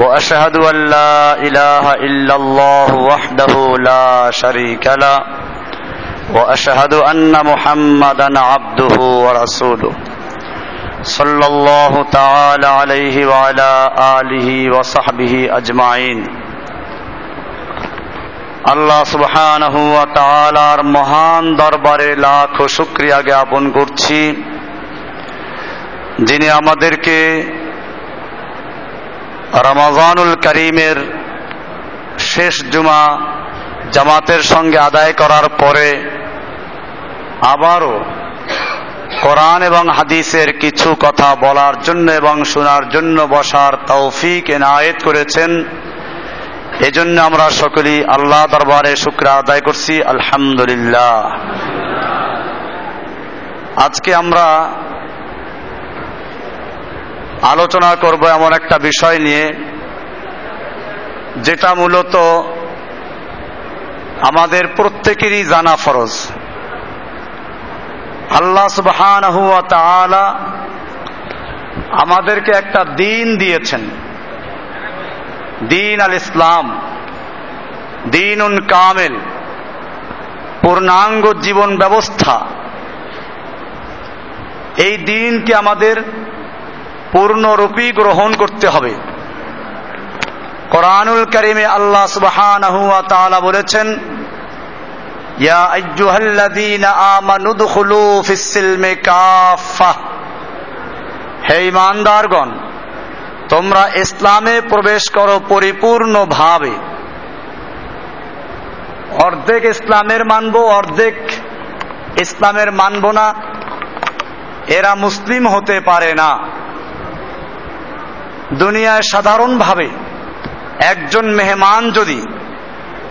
واشهد ان لا اله الا الله وحده لا شريك له واشهد ان محمدا عبده ورسوله صلى الله تعالى عليه وعلى اله وصحبه اجمعين আল্লাহ সুবহানাহু ওয়া তাআলার মহান দরবারে লাখ শুকরিয়া জ্ঞাপন করছি যিনি আমাদেরকে রমাজানুল করিমের শেষ জুমা জামাতের সঙ্গে আদায় করার পরে আবারও কোরআন এবং হাদিসের কিছু কথা বলার জন্য এবং শোনার জন্য বসার তৌফিক এনায়েত করেছেন। এজন্য আমরা সকলেই আল্লাহ দরবারে শুক্র আদায় করছি। আলহামদুলিল্লাহ। আজকে আমরা আলোচনা করব এমন একটা বিষয় নিয়ে, যেটা মূলত আমাদের প্রত্যেকেরই জানা ফরজ। আল্লাহ সুবহান আমাদেরকে একটা দিন দিয়েছেন। দিন আল ইসলাম দিন উন কামেল, পূর্ণাঙ্গ জীবন ব্যবস্থা। এই দিনকে আমাদের পূর্ণরূপী গ্রহণ করতে হবে। কোরআনুল করিমে আল্লাহ তাআলা বলেছেন, ইয়া আইয়ুহাল্লাযীনা আমানু দুখুলু ফিস সিলমি কাফা হে ঈমানদারগণ, তোমরা ইসলামে প্রবেশ করো পরিপূর্ণভাবে। অর্ধেক ইসলামের মানব, অর্ধেক ইসলামের মানব না। এরা মুসলিম হতে পারে না। দুনিয়ায় সাধারণভাবে একজন মেহমান যদি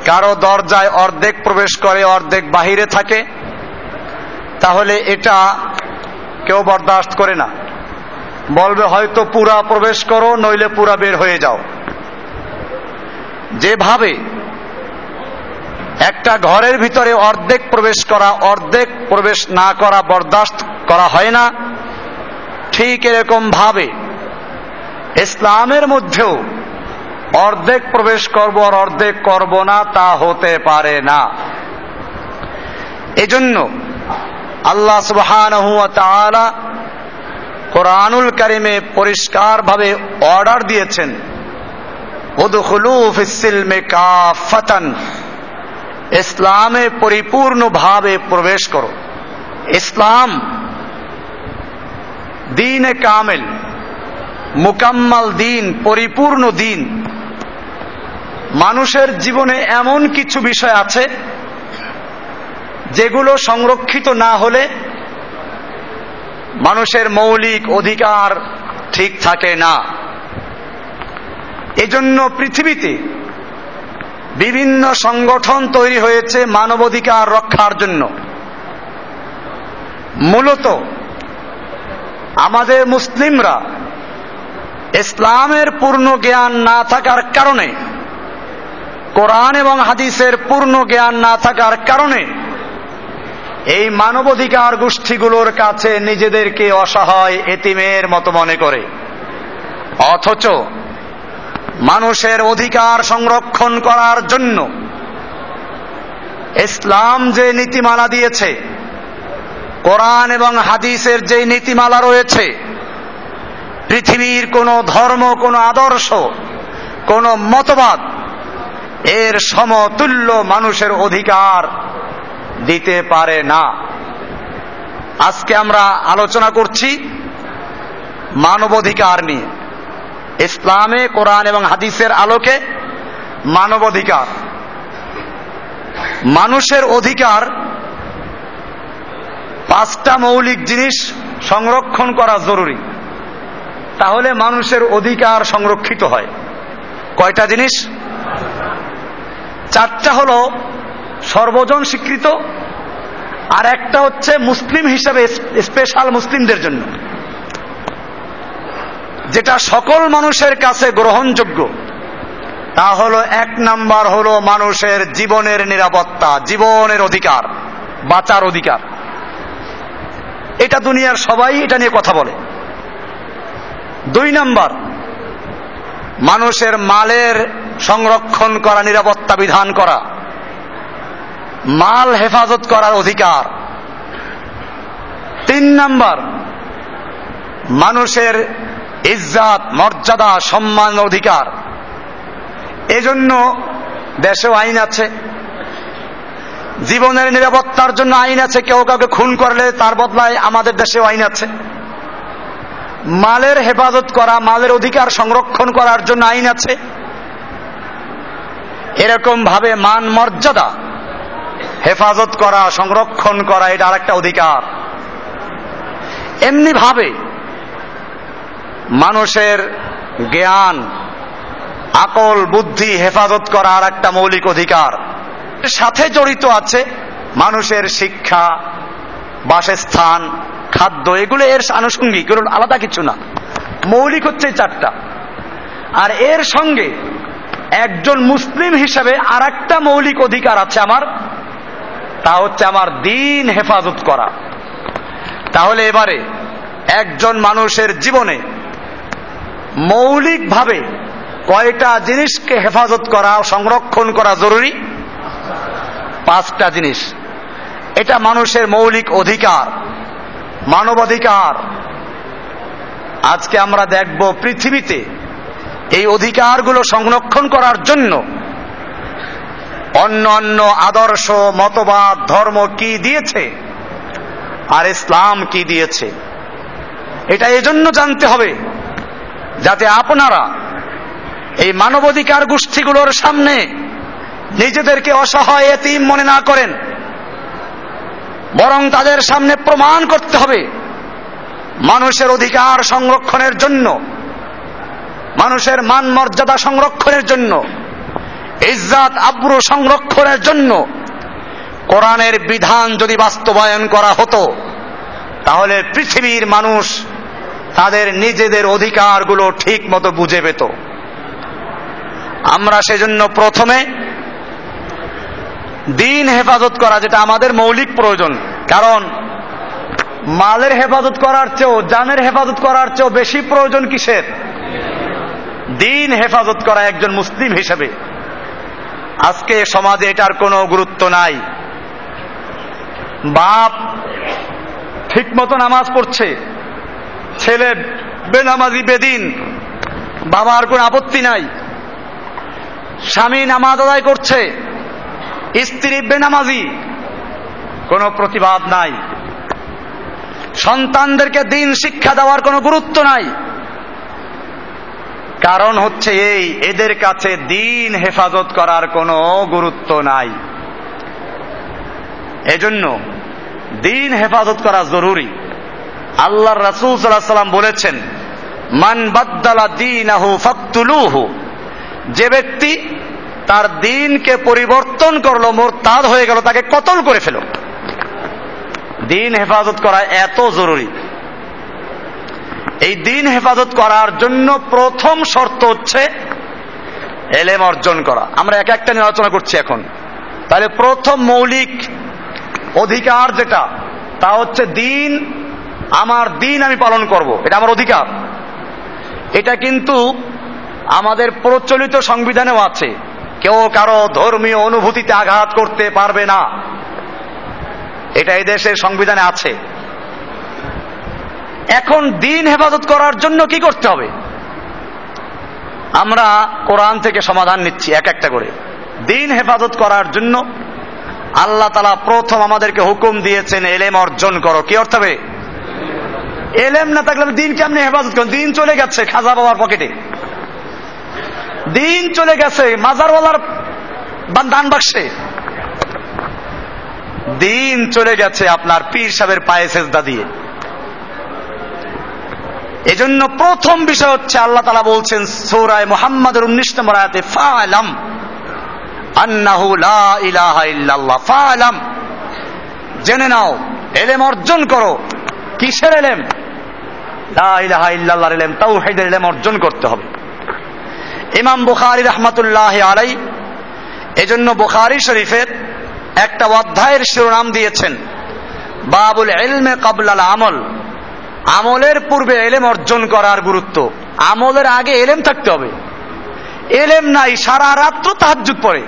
কারও দরজায় অর্ধেক প্রবেশ করে, অর্ধেক বাহিরে থাকে, তাহলে এটা কেউ বরদাস্ত করে না। বলবে, হয়তো পুরা প্রবেশ করো, নইলে পুরা বের হয়ে যাও। যেভাবে একটা ঘরের ভিতরে অর্ধেক প্রবেশ করা, অর্ধেক প্রবেশ না করা বরদাস্ত করা হয় না, ঠিক এরকম ভাবে ইসলামের মধ্যেও অর্ধেক প্রবেশ করব আর অর্ধেক করব না, তা হতে পারে না। এজন্য আল্লাহ সুবহানাহু ওয়া তাআলা কোরআনুল কারিমে পরিষ্কারভাবে অর্ডার দিয়েছেন ইসলামে পরিপূর্ণভাবে প্রবেশ করো। ইসলাম দিনে কামেল। মুকাম্মাল দিন, পরিপূর্ণ দিন। মানুষের জীবনে এমন কিছু বিষয় আছে, যেগুলো সংরক্ষিত না হলে মানুষের মৌলিক অধিকার ঠিক থাকে না। এজন্য পৃথিবীতে বিভিন্ন সংগঠন তৈরি হয়েছে মানবাধিকার রক্ষার জন্য। মূলত আমাদের মুসলিমরা ইসলামের পূর্ণ জ্ঞান না থাকার কারণে, কোরআন এবং হাদিসের পূর্ণ জ্ঞান না থাকার কারণে, এই মানবাধিকার গোষ্ঠীগুলোর কাছে নিজেদেরকে অসহায় এতিমের মতো মনে করে। অথচ মানুষের অধিকার সংরক্ষণ করার জন্য ইসলাম যে নীতিমালা দিয়েছে, কোরআন এবং হাদিসের যে নীতিমালা রয়েছে পৃথিবীর কোন ধর্ম, কোন আদর্শ, কোন মতবাদ এর সমতুল্য মানুষের অধিকার দিতে পারে না। আজকে আমরা আলোচনা করছি মানবাধিকার নিয়ে। ইসলামে, কোরআন এবং হাদিসের আলোকে মানবাধিকার মানুষের অধিকার পাঁচটা মৌলিক জিনিস সংরক্ষণ করা জরুরি। তাহলে মানুষের অধিকার সংরক্ষিত হয়। কয়টা জিনিস? চারটা হল সর্বজন স্বীকৃত, আর একটা হচ্ছে মুসলিম হিসাবে, স্পেশাল মুসলিমদের জন্য। যেটা সকল মানুষের কাছে গ্রহণযোগ্য, তা হলো এক নাম্বার হলো মানুষের জীবনের নিরাপত্তা, জীবনের অধিকার, বাঁচার অধিকার। এটা দুনিয়ার সবাই এটা নিয়ে কথা বলে। দুই নাম্বার, মানুষের মালের সংরক্ষণ করা, নিরাপত্তা বিধান করা। মাল হেফাজত করার অধিকার। তিন নাম্বার, মানুষের ইজ্জাত, মর্যাদা, সম্মান, অধিকার। এজন্য দেশেও আইন আছে। জীবনের নিরাপত্তার জন্য আইন আছে। কেউ কাউকে খুন করলে তার বদলায় আমাদের দেশেও আইন আছে। মালের হেফাজত করা, মালের অধিকার সংরক্ষণ করার জন্য আইন আছে। এরকম ভাবে মান মর্যাদা, হেফাজত করা, সংরক্ষণ করা, এটা আরেকটা অধিকার। এমনি ভাবে মানুষের জ্ঞান, আকল, বুদ্ধি হেফাজত করা আর একটা মৌলিক অধিকার। সাথে জড়িত আছে মানুষের শিক্ষা, বাসস্থান খাদ্য, এগুলো এর আনুষঙ্গিক এগুলো আলাদা কিছু না। মৌলিক হচ্ছে চারটা। আর এর সঙ্গে একজন মুসলিম হিসাবে আর একটা মৌলিক অধিকার আছে আমার, তা হচ্ছে আমার দিন হেফাজত করা। তাহলে এবারে একজন মানুষের জীবনে মৌলিকভাবে কয়টা জিনিসকে হেফাজত করা, সংরক্ষণ করা জরুরি? পাঁচটা জিনিস। এটা মানুষের মৌলিক অধিকার। মানবাধিকার। আজকে আমরা দেখব পৃথিবীতে এই অধিকারগুলো সংরক্ষণ করার জন্য অন্য অন্য আদর্শ, মতবাদ, ধর্ম কি দিয়েছে আর ইসলাম কি দিয়েছে। এটা এজন্য জানতে হবে যাতে আপনারা এই মানবাধিকার গোষ্ঠীগুলোর সামনে নিজেদেরকে অসহায় এতিম মনে না করেন। বরং তাদের সামনে প্রমাণ করতে হবে। মানুষের অধিকার সংরক্ষণের জন্য, মানুষের মান মর্যাদা সংরক্ষণের জন্য, ইজ্জাত, আব্রু সংরক্ষণের জন্য কোরআনের বিধান যদি বাস্তবায়ন করা হতো, তাহলে পৃথিবীর মানুষ তাদের নিজেদের অধিকারগুলো ঠিক মতো বুঝে পেত। আমরা সেজন্য প্রথমে দিন হেফাজত করা যেটা আমাদের মৌলিক প্রয়োজন। কারণ, মালের হেফাজত করার চেয়েও, জানের হেফাজত করার চেয়েও বেশি প্রয়োজন কিসের? দিন হেফাজত করা একজন মুসলিম হিসেবে। আজকে সমাজে এটার কোনো গুরুত্ব নাই। বাপ ঠিক মতো নামাজ পড়ছে, ছেলে বেনামাজি, বেদিন, বাবার কোনো আপত্তি নাই, স্বামী নামাজ আদায় করছে স্ত্রী বেনামাজি। কোনো প্রতিবাদ নাই। সন্তানদেরকে দিন শিক্ষা দেওয়ার কোনো গুরুত্ব নাই। কারণ হচ্ছে এই, এদের কাছে দিন হেফাজত করার কোনো গুরুত্ব নাই। এজন্য দিন হেফাজত করা জরুরি। আল্লাহ রাসুল সাল্লাহ সাল্লাম বলেছেন, মান বাদ্দালা দিন আহু যে ব্যক্তি তার দিনকে পরিবর্তন করল মোর তাদ হয়ে গেল, তাকে কতল করে ফেলো। দিন হেফাজত করা এত জরুরি। এই দিন হেফাজত করার জন্য প্রথম শর্ত হচ্ছে এলেম অর্জন করা। আমরা এক একটা নিয়ে আলোচনা করছি এখন। তাহলে প্রথম মৌলিক অধিকার যেটা, তা হচ্ছে দিন, আমার দিন আমি পালন করব। এটা আমার অধিকার। এটা কিন্তু আমাদের প্রচলিত সংবিধানেও আছে। কেউ কারও ধর্মীয় অনুভূতিতে আঘাত করতে পারবে না। এটা এই দেশের সংবিধানে আছে। এখন দিন হেফাজত করার জন্য কি করতে হবে? আমরা কোরআন থেকে সমাধান নিচ্ছি এক একটা করে। দিন হেফাজত করার জন্য আল্লাহ তালা প্রথম আমাদেরকে হুকুম দিয়েছেন, এলেম অর্জন করো। কি অর্থ হবে? এলেম না থাকলে দিন কেমনি হেফাজত করুন দিন চলে গেছে খাজা বাবার পকেটে। দিন চলে গেছে, মাজারওয়ালার দান বাক্সে। দিন চলে গেছে আপনার পীর সাহেবের পায়ে সেজদা দিয়ে। এজন্য প্রথম বিষয় হচ্ছে আল্লাহ তালা বলছেন, সৌরায় মোহাম্মদের উনিশ নম্বর আয়াতে, ফালাম আন্নাহু লা ইলাহা ইল্লাল্লাহ, ফালাম। জেনে নাও, এলেম অর্জন করো। কিসের এলেম? লা ইলাহা ইল্লাল্লাহর এলেম, তাওহীদের এলেম অর্জন করতে হবে। ইমাম বুখারী রহমাতুল্লাহ আলাই এজন্য বুখারি শরীফের একটা অধ্যায়ের শিরোনাম দিয়েছেন, বাবুল এলমে কাবলাল আমল। আমলের পূর্বে এলেম অর্জন করার গুরুত্ব। আমলের আগে এলেম থাকতে হবে। এলেম নাই, সারা রাত্র তাহাজুদ পড়ে।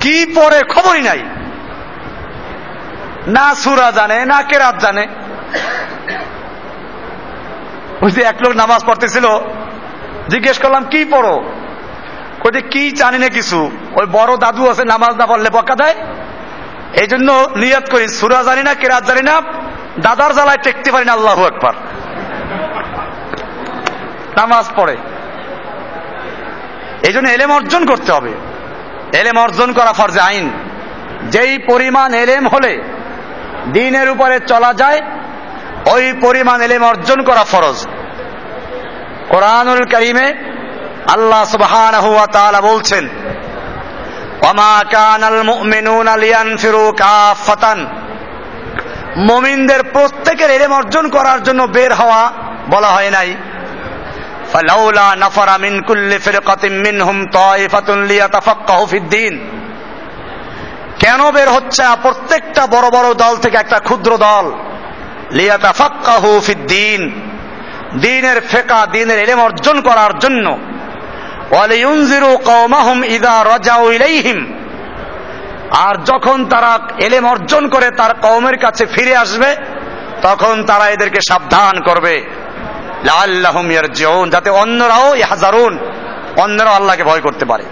কি পরে খবরই নাই। না সুরা জানে, না কেরাত জানে। ওই যে এক লোক নামাজ পড়তেছিল জিজ্ঞেস করলাম, কি পড়ো? ওই কি জানি না কিছু। ওই বড় দাদু আছে, নামাজ না পড়লে বকা দেয়। এই জন্য নিয়াত করি, সুরা জানি না, কেরাত জানি না, দাদার জ্বালায় টেকতে পারি না, আল্লাহ একবার নামাজ পড়ে। এই জন্য এলেম অর্জন করতে হবে। এলেম অর্জন করা ফরজে আইন। যেই পরিমাণ এলেম হলে দিনের উপরে চলা যায়, ওই পরিমাণ এলেম অর্জন করা ফরজ। কোরআনুল করিমে আল্লাহ সুবহান হুয়া বলছেন ওমা কানাল মুমিনুন আলিয়ান ফিরু কাফাতান মুমিনদের প্রত্যেকের এলেম অর্জন করার জন্য বের হওয়া বলা হয় নাই। ফালাউলা নাফারা মিন কুল্লি ফিরকাতিম মিনহুম তাইফাতুন লিয়াতাফাক্কাহু ফিদ্দিন। কেন বের হচ্ছে? প্রত্যেকটা বড় বড় দল থেকে একটা ক্ষুদ্র দল। লিয়াতাফাক্কাহু ফিদ্দিন। দিনের ফেকা, দিনের এলেম অর্জন করার জন্য। আর যখন তারা এলেম অর্জন করে তার কওমের কাছে ফিরে আসবে, তখন তারা এদেরকে সাবধান করবে। যাতে অন্যরাও হাজারুন অন্যরাও আল্লাহকে ভয় করতে পারে।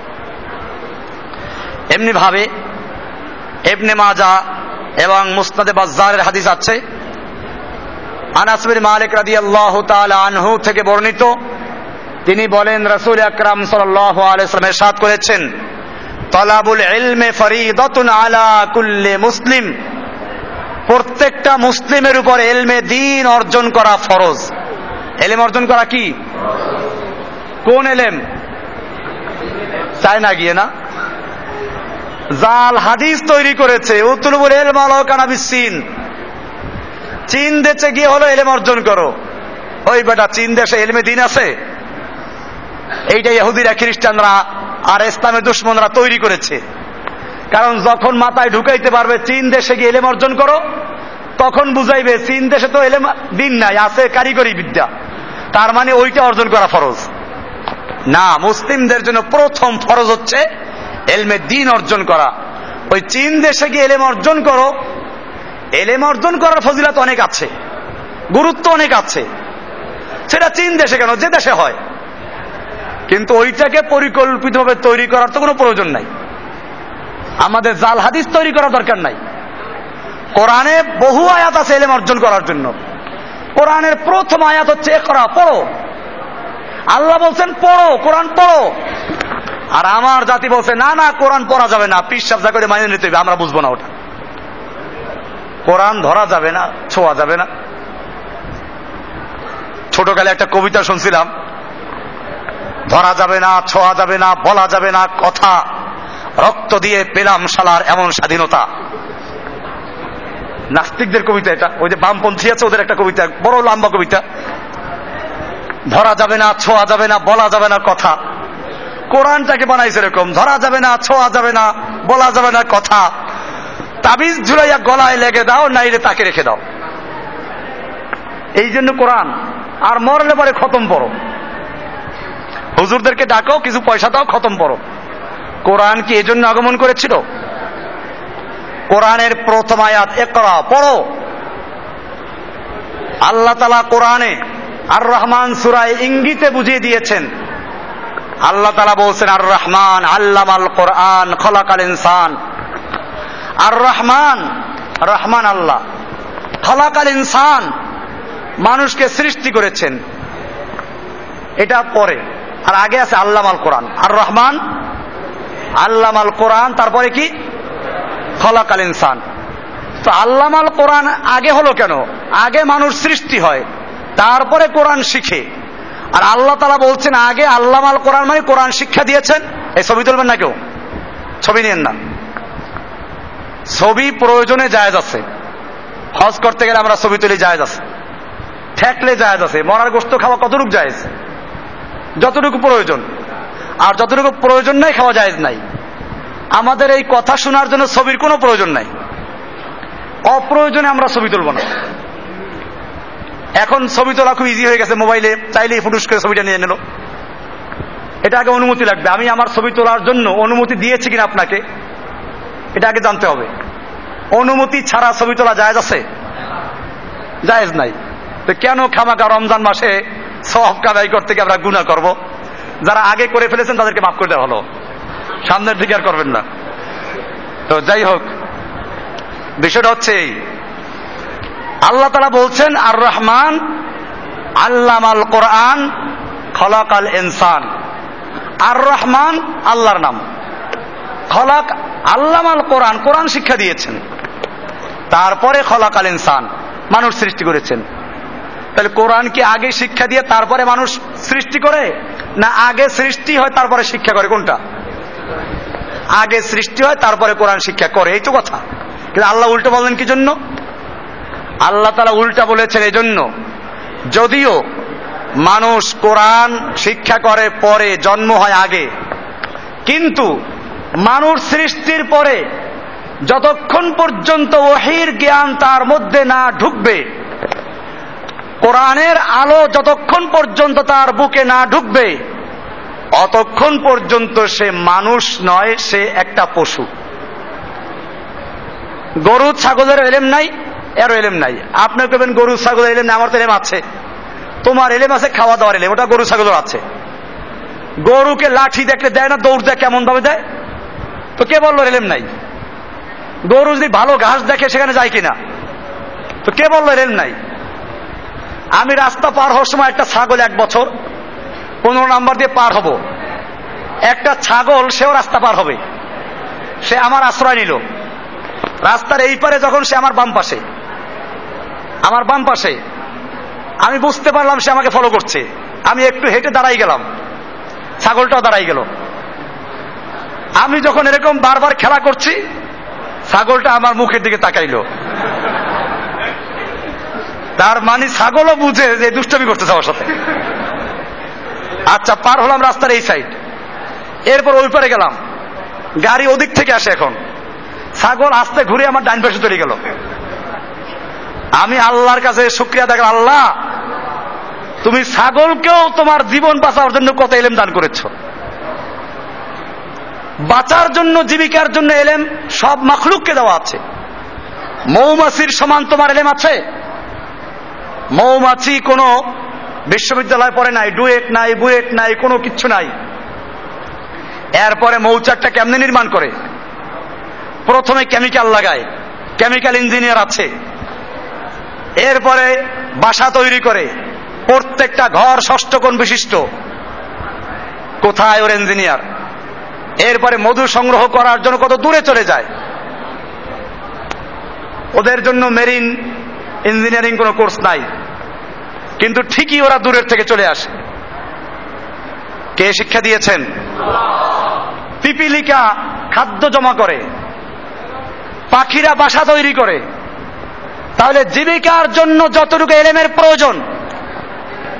এমনি ভাবে এবনে মাজা এবং মুসনাদে বাজ্জারের হাদিস আছে আনাসবির মালিক রাদি আল্লাহ আনহু থেকে বর্ণিত। তিনি বলেন, রসুল আকরাম সাল্লামের সাদ করেছেন, তলাবুল ইলমে ফরিদতুন আলা কুল্লে মুসলিম। প্রত্যেকটা মুসলিমের উপর এলমে দিন অর্জন করা ফরজ। এলেম অর্জন করা কি? কোন এলেম চায় না গিয়ে না? জাল, হাদিস তৈরি করেছে, উতুলবুল এলম আলকানা বিসিন চীন দেশে গিয়ে হলো এলেম অর্জন করো। ওই বেটা চীন দেশে এলমে দিন আছে। এইটা ইহুদিরা, খ্রিস্টানরা আর ইসলামের দুশ্মনরা তৈরি করেছে। কারণ যখন মাথায় ঢুকাইতে পারবে চীন দেশে গিয়ে এলেম অর্জন করো, তখন বুঝাইবে চীন দেশে তো এলেম দিন নাই, আছে কারিগরি বিদ্যা। তার মানে ওইটা অর্জন করা ফরজ। না, মুসলিমদের জন্য প্রথম ফরজ হচ্ছে এলমে দিন অর্জন করা। ওই চীন দেশে গিয়ে এলেম অর্জন করো এলেম অর্জন করার ফজিলত অনেক আছে। গুরুত্ব অনেক আছে। সেটা চীন দেশে কেন? যে দেশে হয়। কিন্তু ওইটাকে পরিকল্পিতভাবে তৈরি করার তো কোনো প্রয়োজন নাই। আমাদের জাল হাদিস তৈরি করার দরকার নাই। কোরআনে বহু আয়াত আছে এলেম অর্জন করার জন্য। কোরআনের প্রথম আয়াত হচ্ছে করা পড়ো। আল্লাহ বলছেন, পড়ো, কোরআন পড়ো। আর আমার জাতি বলছে, না না, কোরআন পড়া যাবে না। পিস সাবজা করে মাইনে নিতে হবে, আমরা বুঝব না ওটা। কোরআন ধরা যাবে না ছোঁয়া যাবে না ছোটকালে একটা কবিতা শুনছিলাম ধরা যাবে না ছোঁয়া যাবে না বলা যাবে না কথা রক্ত দিয়ে পেলাম শালার এমন স্বাধীনতা নাস্তিকদের কবিতা এটা ওই যে বামপন্থী আছে ওদের একটা কবিতা বড় লম্বা কবিতা ধরা যাবে না ছোঁয়া যাবে না বলা যাবে না কথা কোরআনটাকে বানাইছে এরকম ধরা যাবে না ছোঁয়া যাবে না বলা যাবে না কথা তাবিজ ঝুলাইয়া গলায় লেগে দাও, নাইলে তাকে রেখে দাও। এই জন্য কোরআন, আর মরলে পরে খতম পড়ো। হুজুরদেরকে ডাকো, কিছু পয়সা দাও, খতম পড়ো। কোরআন কি এজন্য আগমন করেছিল? কোরআনের প্রথম আয়াত একরা পড়ো। আল্লাহ তালা কোরআনে আর রহমান সুরায় ইঙ্গিতে বুঝিয়ে দিয়েছেন। আল্লাহ তালা বলছেন, আর রহমান আল্লাম আল কোরআন, খলাকাল ইনসান। আর রহমান রহমান আল্লাহ। খলাকাল ইনসান, মানুষকে সৃষ্টি করেছেন। এটা পরে। আর আগে আছে আল্লাম আল কোরআন। আর রহমান আল্লাম আল কোরআন, তারপরে কি? খলাকাল ইনসান। তো আল্লাম আল কোরআন আগে হলো কেন? আগে মানুষ সৃষ্টি হয়, তারপরে কোরআন শিখে। আর আল্লাহ তালা বলছেন, আগে আল্লাহ আল কোরআন মানে কোরআন শিক্ষা দিয়েছেন। এই ছবি তুলবেন না কেউ? ছবি নিয়েন না। ছবি প্রয়োজনে জায়েজ আছে। হজ করতে গেলে আমরা ছবি তুলি, জায়েজ আছে। ঠেকলে জায়েজ আছে। মরার গোস্ত খাওয়া কতটুকু জায়েজ? যতটুকু প্রয়োজন। আর যতটুকু প্রয়োজন নাই, খাওয়া জায়েজ নাই। আমাদের এই কথা শোনার জন্য ছবির কোনো প্রয়োজন নাই। অপ্রয়োজনে আমরা ছবি তুলব না। এখন ছবি তোলা খুব ইজি হয়ে গেছে মোবাইলে। চাইলেই ফুটুস করে ছবিটা নিয়ে নিল। এটা আগে অনুমতি লাগবে। আমি আমার ছবি তোলার জন্য অনুমতি দিয়েছি কিনা আপনাকে। এটা আগে জানতে হবে। অনুমতি ছাড়া ছবি তোলা জায়েজ আছে? জায়েজ নাই। তো কেন খামাকা রমজান মাসে সব কাদাই করতে গিয়ে আমরা গুণা করব? যারা আগে করে ফেলেছেন তাদেরকে মাফ করে দেওয়া হলো। সামনের দিকে আর করবেন না। তো যাই হোক, বিষয়টা হচ্ছে এই। আল্লাহ তারা বলছেন আর রহমান আল্লাম আল কোরআন খলাক আল ইনসান। আর রহমান আল্লাহর নাম। খলাক আল্লাম আল কোরআন কোরআন শিক্ষা দিয়েছেন। তারপরে খলাক আল ইনসান, মানুষ সৃষ্টি করেছেন। তাহলে কোরআন কি আগে শিক্ষা দিয়ে তারপরে মানুষ সৃষ্টি করে? না আগে সৃষ্টি হয় তারপরে শিক্ষা করে? কোনটা? আগে সৃষ্টি হয় তারপরে কোরআন শিক্ষা করে, এই তো কথা। কিন্তু আল্লাহ উল্টো বললেন কি জন্য? আল্লাহ তালা উল্টা বলেছেন এই জন্য, যদিও মানুষ কোরআন শিক্ষা করে পরে জন্ম হয় আগে, কিন্তু মানুষ সৃষ্টির পরে যতক্ষণ পর্যন্ত ওহির জ্ঞান তার মধ্যে না ঢুকবে, কোরআনের আলো যতক্ষণ পর্যন্ত তার বুকে না ঢুকবে, অতক্ষণ পর্যন্ত সে মানুষ নয়, সে একটা পশু। গরু, ছাগলের এলেম নাই এর এলেম নাই। আপনি কেবেন গরু, ছাগলের এলেম নাই, আমার তো এলেম আছে। তোমার এলেম আছে খাওয়া দাওয়ার এলেম, ওটা গরু, ছাগলের আছে। গরুকে লাঠি দেখলে দেয় না, দৌড় দেয় কেমন ভাবে দেয়? তো কে বলল এলেম নাই? গরু যদি ভালো ঘাস দেখে সেখানে যায় কিনা? তো কে বলল এলেম নাই? আমি রাস্তা পার হওয়ার সময় একটা ছাগল এক বছর, পনেরো নাম্বার দিয়ে পার হব। একটা ছাগল, সেও রাস্তা পার হবে। সে আমার আশ্রয় নিল। রাস্তার এই পারে যখন সে আমার বাম পাশে, আমার বাম পাশে, আমি বুঝতে পারলাম সে আমাকে ফলো করছে। আমি একটু হেঁটে দাঁড়াই গেলাম। ছাগলটাও দাঁড়াই গেল। আমি যখন এরকম বারবার খেলা করছি, ছাগলটা আমার মুখের দিকে তাকাইলো। তার মানে ছাগলও বুঝে যে দুষ্টমি করতেছে আমার সাথে। আচ্ছা পার হলাম রাস্তার এই সাইড এরপর ওই পারে গেলাম। গাড়ি ওদিক থেকে আসে এখন। ছাগল আস্তে ঘুরে আমার ডান পাশে চলে গেল। আমি আল্লাহর কাছে শুক্রিয়া দেখ আল্লাহ, তুমি ছাগলকেও তোমার জীবন বাঁচার জন্য কত এলেম দান করেছ। বাঁচার জন্য, জীবিকার জন্য এলেম সব মাখলুককে দেওয়া আছে। মৌমাছির সমান তোমার এলেম আছে? মৌমাছি কোনো বিশ্ববিদ্যালয় পড়ে নাই, ডুয়েট নাই, বুয়েট নাই, কোনো কিচ্ছু নাই। এরপরে মৌচাকটা কেমনে নির্মাণ করে? প্রথমে কেমিক্যাল লাগায়। কেমিক্যাল ইঞ্জিনিয়ার আছে। এরপরে বাসা তৈরি করে। প্রত্যেকটা ঘর ষষ্ঠ কোণ বিশিষ্ট। কোথায় ওর ইঞ্জিনিয়ার? এরপরে মধু সংগ্রহ করার জন্য কত দূরে চলে যায়। ওদের জন্য মেরিন ইঞ্জিনিয়ারিং কোনো কোর্স নাই। কিন্তু ঠিকই ওরা দূরের থেকে চলে আসে। কে শিক্ষা দিয়েছেন? পিপিলিকা খাদ্য জমা করে। পাখিরা বাসা তৈরি করে। তাহলে জীবিকার জন্য যতটুকু এলেমের প্রয়োজন,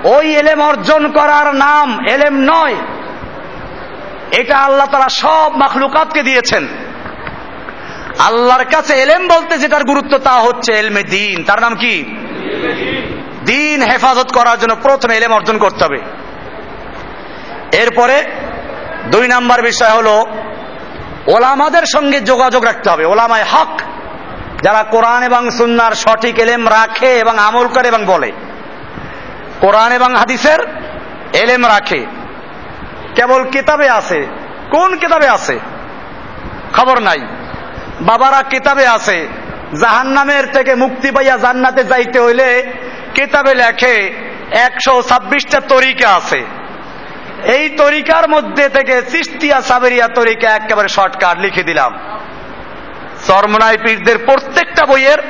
ওই এলেম অর্জন করার নাম এলেম নয়। এটা আল্লাহ তারা সব মাখলুকাতকে দিয়েছেন। আল্লাহর কাছে এলেম বলতে যেটার গুরুত্ব তা হচ্ছে এলমে দিন। তার নাম কি? দিন হেফাজত করার জন্য প্রথমে এলেম অর্জন করতে হবে। এরপরে দুই নাম্বার বিষয় হলো, ওলামাদের সঙ্গে যোগাযোগ রাখতে হবে। ওলামায় হক, যারা কোরআন এবং সুন্নার সঠিক এলেম রাখে এবং আমল করে এবং বলে। কোরআন এবং হাদিসের এলেম রাখে। কেবল কিতাবে আছে। কোন কিতাবে আছে? খবর নাই। বাবারা কিতাবে আছে। জাহান্নামের থেকে মুক্তি পাইয়া জান্নাতে যাইতে হইলে কিতাবে লেখে একশো ছাব্বিশটা তরিকা আছে। এই তরিকার মধ্যে থেকে চিস্তিয়া সাবেরিয়া তরিকা একেবারে শর্টকাট লিখে দিলাম। চরমনাই পীরদের প্রত্যেকটা বইয়ের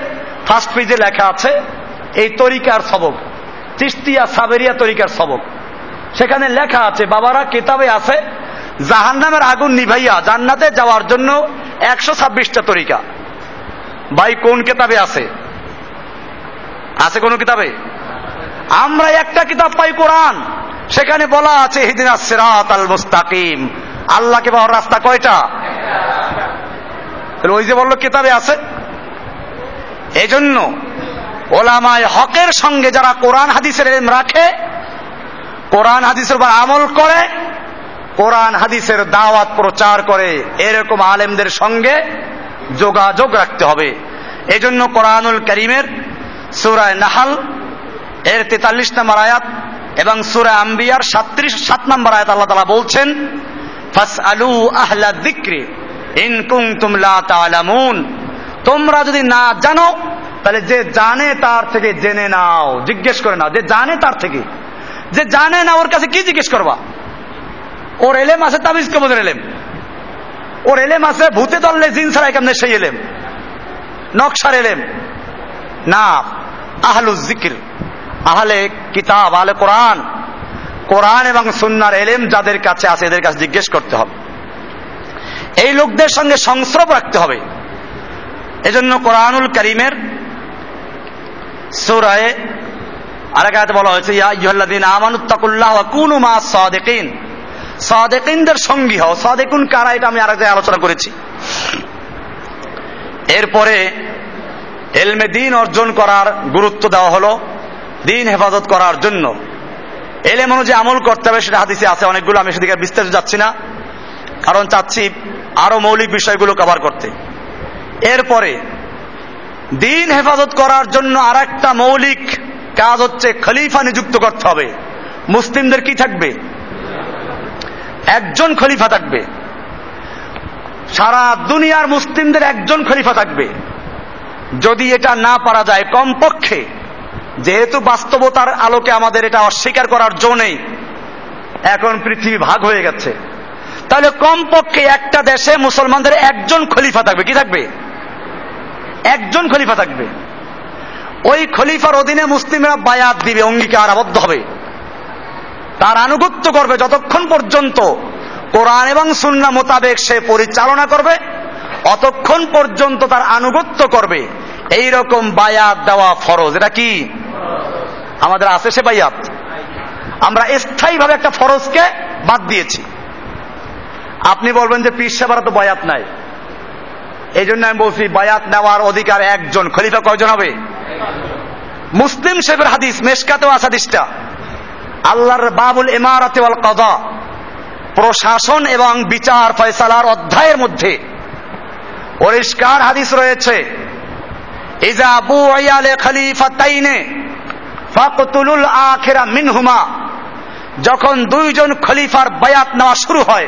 ফার্স্ট পেজে লেখা আছে, এই তরিকার সবক চিস্তিয়া সাবেরিয়া তরিকার সবক। সেখানে লেখা আছে, বাবারা, কিতাবে আছে, জাহান্নামের আগুন নিভাইয়া জান্নাতে যাওয়ার জন্য একশো ছাব্বিশটা তরিকা। ভাই, কোন কিতাবে আছে? আছে কোন কিতাবে? আমরা একটা কিতাব পাই কোরআন, সেখানে বলা আছে হিদিন সিরাত আল মুস্তাকিম। আল্লাহকে পাওয়ার রাস্তা কয়টা? ওই যে বলল, কিতাবে আছে? এজন্য ওলামায় হকের সঙ্গে যারা কোরআন, হাদিসের রাখে কোরআন হাদিসের উপর আমল করে, কোরআন হাদিসের দাওয়াত প্রচার করে, এরকম আলেমদের সঙ্গে যোগাযোগ রাখতে হবে। এজন্য কোরআনুল করিমের সুরায় নাহাল, এর তেতাল্লিশ নম্বর আয়াত এবং সুরা আম্বিয়ার সাত্রিশ সাত নম্বর আয়াত আল্লাহ তালা বলছেন ফাস আলু আহলা দিক্রি ইন কুমতুম লা তালামুন তোমরা যদি না জানো, তাহলে যে জানে তার থেকে জেনে নাও। জিজ্ঞেস করে নাও, যে জানে তার থেকে। যে জানে না ওর কাছে কি জিজ্ঞেস করবা? ওর এলেম আছে তাবিজ কবদের এলেম। ওর এলেম আছে ভূতে দললে জিন ছাড়া কেমনে সেই এলেম? নকশার এলেম। না, আহলু জিকির, আহলে কিতাব, আহলে কোরআন। কোরআন এবং সুন্নার এলেম যাদের কাছে আছে এদের কাছে জিজ্ঞেস করতে হবে। এই লোকদের সঙ্গে সংস্রব রাখতে হবে। এজন্য কোরআনুল করিমের সুরায় আরেক আয়াতে বলা হয়েছে, ইয়া ইয়ুহাল্লাযীনা আমানুত্তাকুল্লাহ কুনু মা সাদিকিন। সাদেকিনদের সঙ্গী হও। সাদেকুন কারা? এটা আমি আরেক আলোচনা করেছি। এরপরে এলমে দিন অর্জন করার গুরুত্ব দেওয়া হলো, দিন হেফাজত করার জন্য। এলেম অনুযায়ী আমল করতে হবে, সেটা হাদিসে আছে, অনেকগুলো, আমি সেদিকে বিস্তারিত যাচ্ছি না। কারণ চাচ্ছি আরও মৌলিক বিষয়গুলো কভার করতে। এরপরে দিন হেফাজত করার জন্য আর একটা মৌলিক কাজ হচ্ছে খলিফা নিযুক্ত করতে হবে। মুসলিমদের কি থাকবে? একজন খলিফা থাকবে। সারা দুনিয়ার মুসলিমদের একজন খলিফা থাকবে। যদি এটা না পারা যায় কমপক্ষে, যেহেতু বাস্তবতার আলোকে আমাদের এটা অস্বীকার করার জো নেই, এখন পৃথিবী ভাগ হয়ে গেছে। তাহলে কমপক্ষে একটা দেশে মুসলমানদের একজন খলিফা থাকবে। কি থাকবে? একজন খলিফা থাকবে। ওই খলিফার অধীনে মুসলিমরা বায়াত দিবে অঙ্গীকার আবদ্ধ হবে। তার আনুগত্য করবে যতক্ষণ পর্যন্ত কোরআন এবং সুন্না মোতাবেক সে পরিচালনা করবে, অতক্ষণ পর্যন্ত তার আনুগত্য করবে। এই রকম বায়াত দেওয়া ফরজ। এটা কি? আমাদের আছে সে বায়াত। আমরা স্থায়ীভাবে একটা ফরজকে বাদ দিয়েছি। আপনি বলবেন যে পীর সেবার তো বায়াত নাই। এই জন্য আমি বলছি, বায়াত নেওয়ার অধিকার একজন। খলিফা কয়জন হবে? মুসলিম শেফের হাদিস মেশকাতেও আছে হাদিসটা। আল্লাহর বাবুল ইমারাতে ওয়াল কদা। প্রশাসন এবং বিচার ফয়সালার অধ্যায়ের মধ্যে। পরিষ্কার হাদিস রয়েছে। ইজা আবু আয়ালে খলিফা তাইনে ফাকতুলুল আখেরা মিনহুমা। যখন দুইজন খলিফার বায়াত নেওয়া শুরু হয়,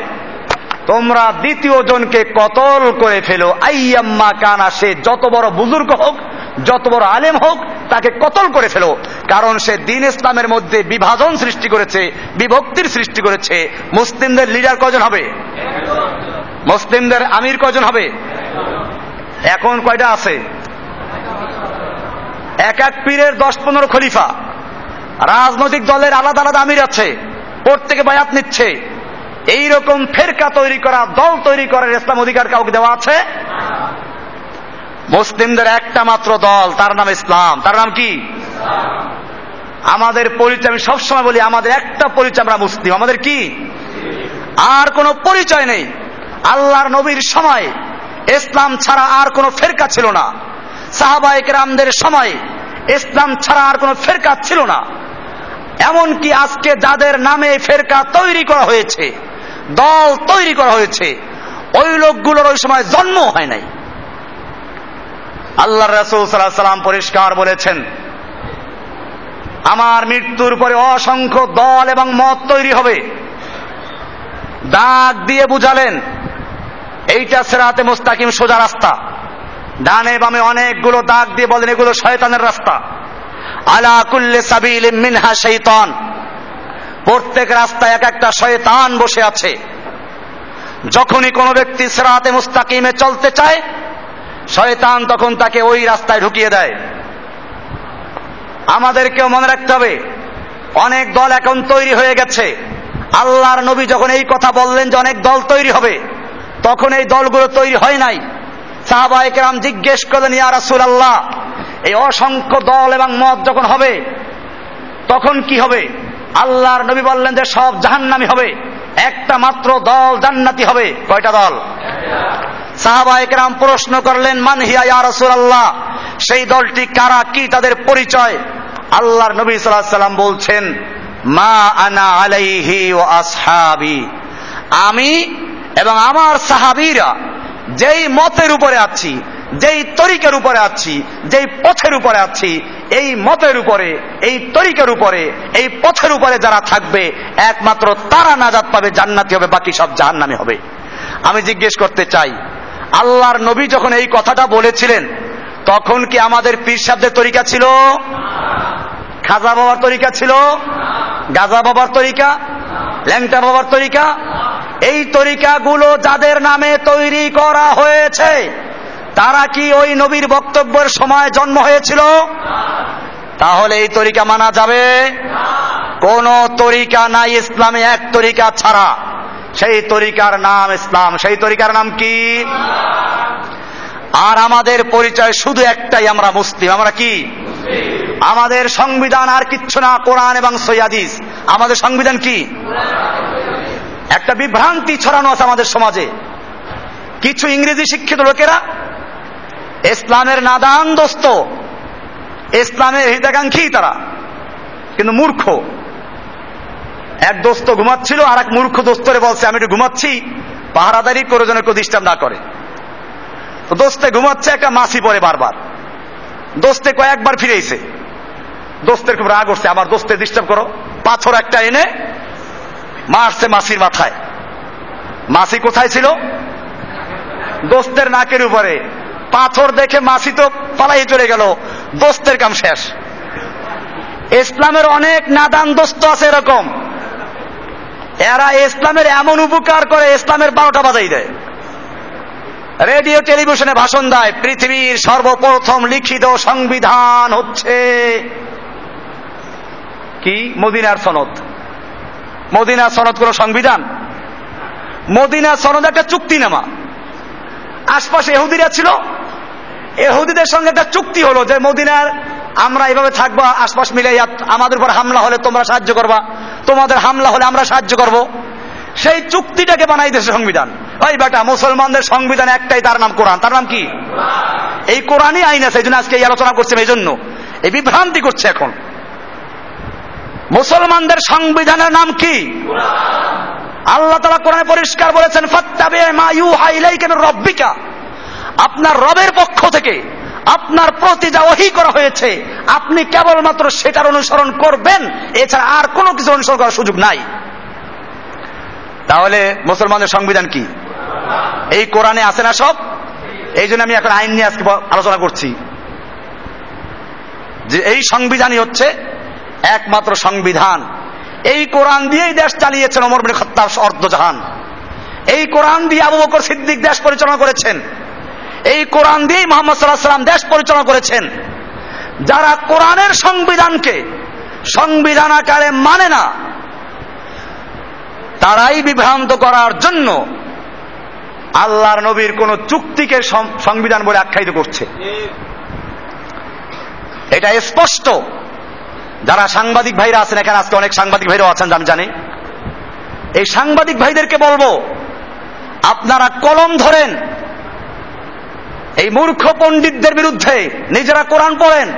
তোমরা দ্বিতীয় জনকে কতল করে ফেলো। আইয়াম্মা কানা, সে যত বড় বুজুর্গ হোক যত বড় আলেম হোক, তাকে কতল করে ফেলো কারণ সে দিন ইসলামের মধ্যে বিভাজন সৃষ্টি করেছে, বিভক্তির সৃষ্টি করেছে। মুসলিমদের লিডার কজন হবে? মুসলিমদের আমির কজন হবে? এখন কয়টা আছে? এক এক পীরের দশ পনেরো খলিফা। রাজনৈতিক দলের আলাদা আলাদা আমির আছে। প্রত্যেকে বায়াত নিচ্ছে। এইরকম ফেরকা তৈরি করা, দল তৈরি করার ইসলাম অধিকার কাউকে দেওয়া আছে? মুসলিমদের একটা মাত্র দল, তার নাম ইসলাম। তার নাম কি? আমাদের পরিচয়, আমি সবসময় বলি, আমাদের একটা পরিচয় আমরা মুসলিম। আমাদের কি? আর কোনো পরিচয় নেই। আল্লাহর নবীর সময় ইসলাম ছাড়া আর কোনো ফেরকা ছিল না। সাহাবাহিক রামদের সময় ইসলাম ছাড়া আর কোনো ফেরকা ছিল না। এমনকি আজকে যাদের নামে ফেরকা তৈরি করা হয়েছে, দল তৈরি করা হয়েছে, ওই লোকগুলোর ওই সময় জন্ম হয় নাই। আল্লাহ রসুল সাল্লাহ সাল্লাম পরিষ্কার বলেছেন, আমার মৃত্যুর পরে অসংখ্য দল এবং মত তৈরি হবে। দাগ দিয়ে বুঝালেন, এইটা সেরাতে মোস্তাকিম সোজা রাস্তা। ডানে বামে অনেকগুলো দাগ দিয়ে বলেন, এগুলো শয়তানের রাস্তা। আলা কুল্লে সাবিল মিনহা শৈতান প্রত্যেক রাস্তায় এক একটা শয়তান বসে আছে। যখনই কোনো ব্যক্তি সেরাতে মুস্তাকিমে চলতে চায় শয়তান তখন তাকে ওই রাস্তায় ঢুকিয়ে দেয়। আমাদেরকেও মনে রাখতে হবে, অনেক দল এখন তৈরি হয়ে গেছে। আল্লাহর নবী যখন এই কথা বললেন যে অনেক দল তৈরি হবে, তখন এই দলগুলো তৈরি হয় নাই। সাহাবাহিকেরাম জিজ্ঞেস করলেন, ইয়া রাসুল আল্লাহ এই অসংখ্য দল এবং মত যখন হবে, তখন কি হবে? আল্লাহর নবী বললেন যে, সব জাহান্নামি হবে, একটা মাত্র দল জান্নাতি হবে। কয়টা দল? সাহাবাহিকেরাম প্রশ্ন করলেন মানহিয়া ইয়া আল্লাহ সেই দলটি কারা? কি তাদের পরিচয়? আল্লাহর নবী সাল্লাহ সাল্লাম বলছেন, মা আনা আলাইহি ও আসহাবি। আমি এবং আমার সাহাবিরা যেই মতের উপরে আছি, যেই তরিকের উপরে আছি, যেই পথের উপরে আছি, এই মতের উপরে, এই তরিকের উপরে, এই পথের উপরে যারা থাকবে, একমাত্র তারা নাজাত পাবে, জান্নাতি হবে, বাকি সব জাহান্নামি হবে। আমি জিজ্ঞেস করতে চাই আল্লাহর নবী যখন এই কথাটা বলেছিলেন, তখন কি আমাদের পীর সাহেবদের তরিকা ছিল? খাজা বাবার তরিকা ছিল? গাজা বাবার তরিকা? ল্যাংটা বাবার তরিকা? এই তরিকাগুলো যাদের নামে তৈরি করা হয়েছে, তারা কি ওই নবীর বক্তব্যের সময় জন্ম হয়েছিল? তাহলে এই তরিকা মানা যাবে। কোন তরিকা নাই, ইসলামে এক তরিকা ছাড়া। সেই তরিকার নাম ইসলাম। সেই তরিকার নাম কি? আর আমাদের পরিচয় শুধু একটাই, আমরা মুসলিম। আমরা কি? আমাদের সংবিধান আর কিচ্ছু না, কোরআন এবং সৈয়াদিস আমাদের সংবিধান কি? একটা বিভ্রান্তি ছড়ানো আছে আমাদের সমাজে। কিছু ইংরেজি শিক্ষিত লোকেরা, ইসলামের নাদান দোস্ত, ইসলামের হিতাকাঙ্ক্ষী তারা, কিন্তু মূর্খ। এক দোস্ত ঘুমাচ্ছিল আর এক মূর্খ দোস্তরে বলছে, আমি একটু ঘুমাচ্ছি। পাহারাদারি করে যেন কেউ ডিস্টার্ব না করে। তো দোস্তে ঘুমাচ্ছে একটা মাসি পরে বারবার। দোস্তে কয়েকবার ফিরেছে দোস্তের খুব রাগ উঠছে আমার দোস্তে ডিস্টার্ব করো। পাথর একটা এনে মারছে মাসির মাথায়। মাসি কোথায় ছিল? দোস্তের নাকের উপরে। পাথর দেখে মাসি তো পালাই চলে গেল। দোস্তের কাম শেষ। ইসলামের অনেক নাদান দোস্ত আছে এরকম। এরা ইসলামের এমন উপকার করে, ইসলামের বারোটা বাজাই দেয়। রেডিও, টেলিভিশনে ভাষণ দেয়, পৃথিবীর সর্বপ্রথম লিখিত সংবিধান হচ্ছে কি? মদিনার সনদ। মদিনার সনদ কোন সংবিধান? মদিনার সনদ একটা চুক্তিনামা। আশপাশে এহুদিরা ছিল। এহুদিদের সঙ্গে একটা চুক্তি হলো যে, মদিনার আমরা এভাবে থাকব, আশপাশ মিলে আমাদের উপর হামলা হলে তোমরা সাহায্য করবা। তোমাদের হামলা হলে আমরা সাহায্য করব। সেই চুক্তিটাকে বানাই দিয়েছে সংবিধান। ওই বেটা, মুসলমানদের সংবিধান একটাই, তার নাম কোরআন। তার নাম কি? এই কোরআনই আইন আছে, এই জন্য আজকে এই আলোচনা করছে এই জন্য। এই বিভ্রান্তি করছে এখন। মুসলমানদের সংবিধানের নাম কি? আল্লাহ তালা কোরআনে পরিষ্কার বলেছেন, ফত্তাবে মা হাইলাই কেন রব্বিকা। আপনার রবের পক্ষ থেকে আপনার প্রতি যা ওহি করা হয়েছে, আপনি কেবলমাত্র সেটার অনুসরণ করবেন, এছাড়া আর কোনো কিছু অনুসরণ করার সুযোগ নাই। তাহলে মুসলমানদের সংবিধান কি? এই কোরআনে আছে না সব? এই জন্য আমি এখন আইন নিয়ে আজকে আলোচনা করছি। যে এই সংবিধানই হচ্ছে একমাত্র সংবিধান। এই কোরআন দিয়েই দেশ চালিয়েছেন অমর বিন খত্তাব অর্ধজাহান এই কোরআন দিয়ে আবু বকর সিদ্দিক দেশ পরিচালনা করেছেন। এই কোরআন দিয়েই মোহাম্মদ সাল্লাহ সাল্লাম দেশ পরিচালনা করেছেন। যারা কোরআনের সংবিধানকে সংবিধান আকারে মানে না, তারাই বিভ্রান্ত করার জন্য আল্লাহর নবীর কোন চুক্তিকে সংবিধান বলে আখ্যায়িত করছে। এটা স্পষ্ট। যারা সাংবাদিক ভাইরা আছেন, এখানে আজকে অনেক সাংবাদিক ভাইরাও আছেন, আমি জানি। এই সাংবাদিক ভাইদেরকে বলব, আপনারা কলম ধরেন এই মূর্খ পণ্ডিতদের বিরুদ্ধে নিজেরা কোরআন পড়েন।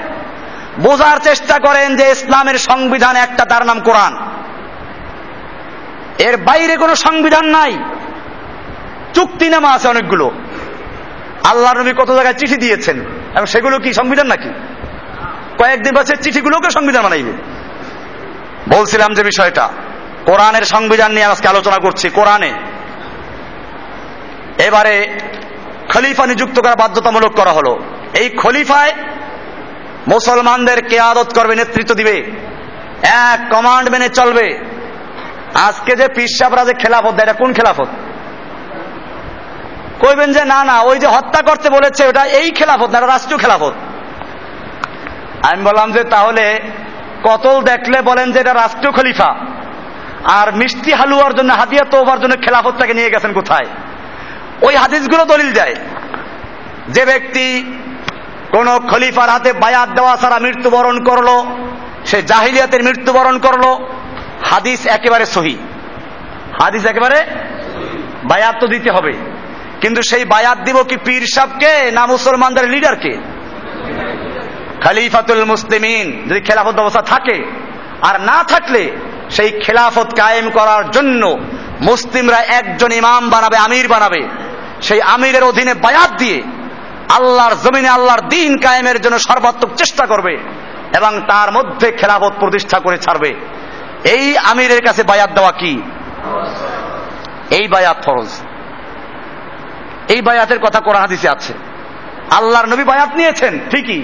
বোঝার চেষ্টা করেন যে ইসলামের সংবিধান একটা তার নাম কোরআন। এর বাইরে কোনো সংবিধান নাই। চুক্তিনামা আছে অনেকগুলো। আল্লাহ নবী কত জায়গায় চিঠি দিয়েছেন। এবং সেগুলো কি সংবিধান নাকি? কয়েকদিন বছর চিঠিগুলোকে সংবিধান বানাইবে। বলছিলাম যে বিষয়টা, কোরআনের সংবিধান নিয়ে আজকে আলোচনা করছি, কোরআনে। এবারে খলিফা নিযুক্ত করা বাধ্যতামূলক করা হলো। এই খলিফায় মুসলমানদের কে কেয়াদত করবে, নেতৃত্ব দিবে? এক কমান্ড মেনে চলবে। আজকে যে পিসাবরা যে খেলাফত দেয়, এটা কোন খেলাফত? কইবেন যে না না, ওই যে হত্যা করতে বলেছে, ওটা এই খেলাফত না রাষ্ট্রীয় খেলাফত। আমি বললাম যে তাহলে কতল দেখলে বলেন যে এটা রাষ্ট্রীয় খলিফা, আর মিষ্টি হালুয়ার জন্য হাদিয়া তোবার জন্য খেলাফতটাকে নিয়ে গেছেন কোথায়? ওই হাদিসগুলো দলিল দেয়। যে ব্যক্তি কোন খলিফার হাতে বায়াত দেওয়া ছাড়া মৃত্যুবরণ করল, সে জাহিলিয়াতের মৃত্যুবরণ করল, হাদিস একেবারে সহি। হাদিস একেবারে বায়াত তো দিতে হবে। কিন্তু সেই বায়াত দিব কি পীর সাহকে না মুসলমানদের লিডারকে? খালিফাতুল মুসলিমিন যদি খেলাফত ব্যবস্থা থাকে, আর না থাকলে সেই খেলাফত কায়েম করার জন্য মুসলিমরা একজন ইমাম বানাবে, আমির বানাবে। সেই আমিরের অধীনে বায়াত দিয়ে আল্লাহর জমিনে আল্লাহর দিন কায়েমের জন্য সর্বাত্মক চেষ্টা করবে এবং তার মধ্যে খেলাফত প্রতিষ্ঠা করে ছাড়বে। এই আমিরের কাছে বায়াত দেওয়া কি? এই বায়াত ফরজ। এই বায়াতের কথা কোরআন হাদিসে আছে। আল্লাহর নবী বায়াত নিয়েছেন, ঠিকই।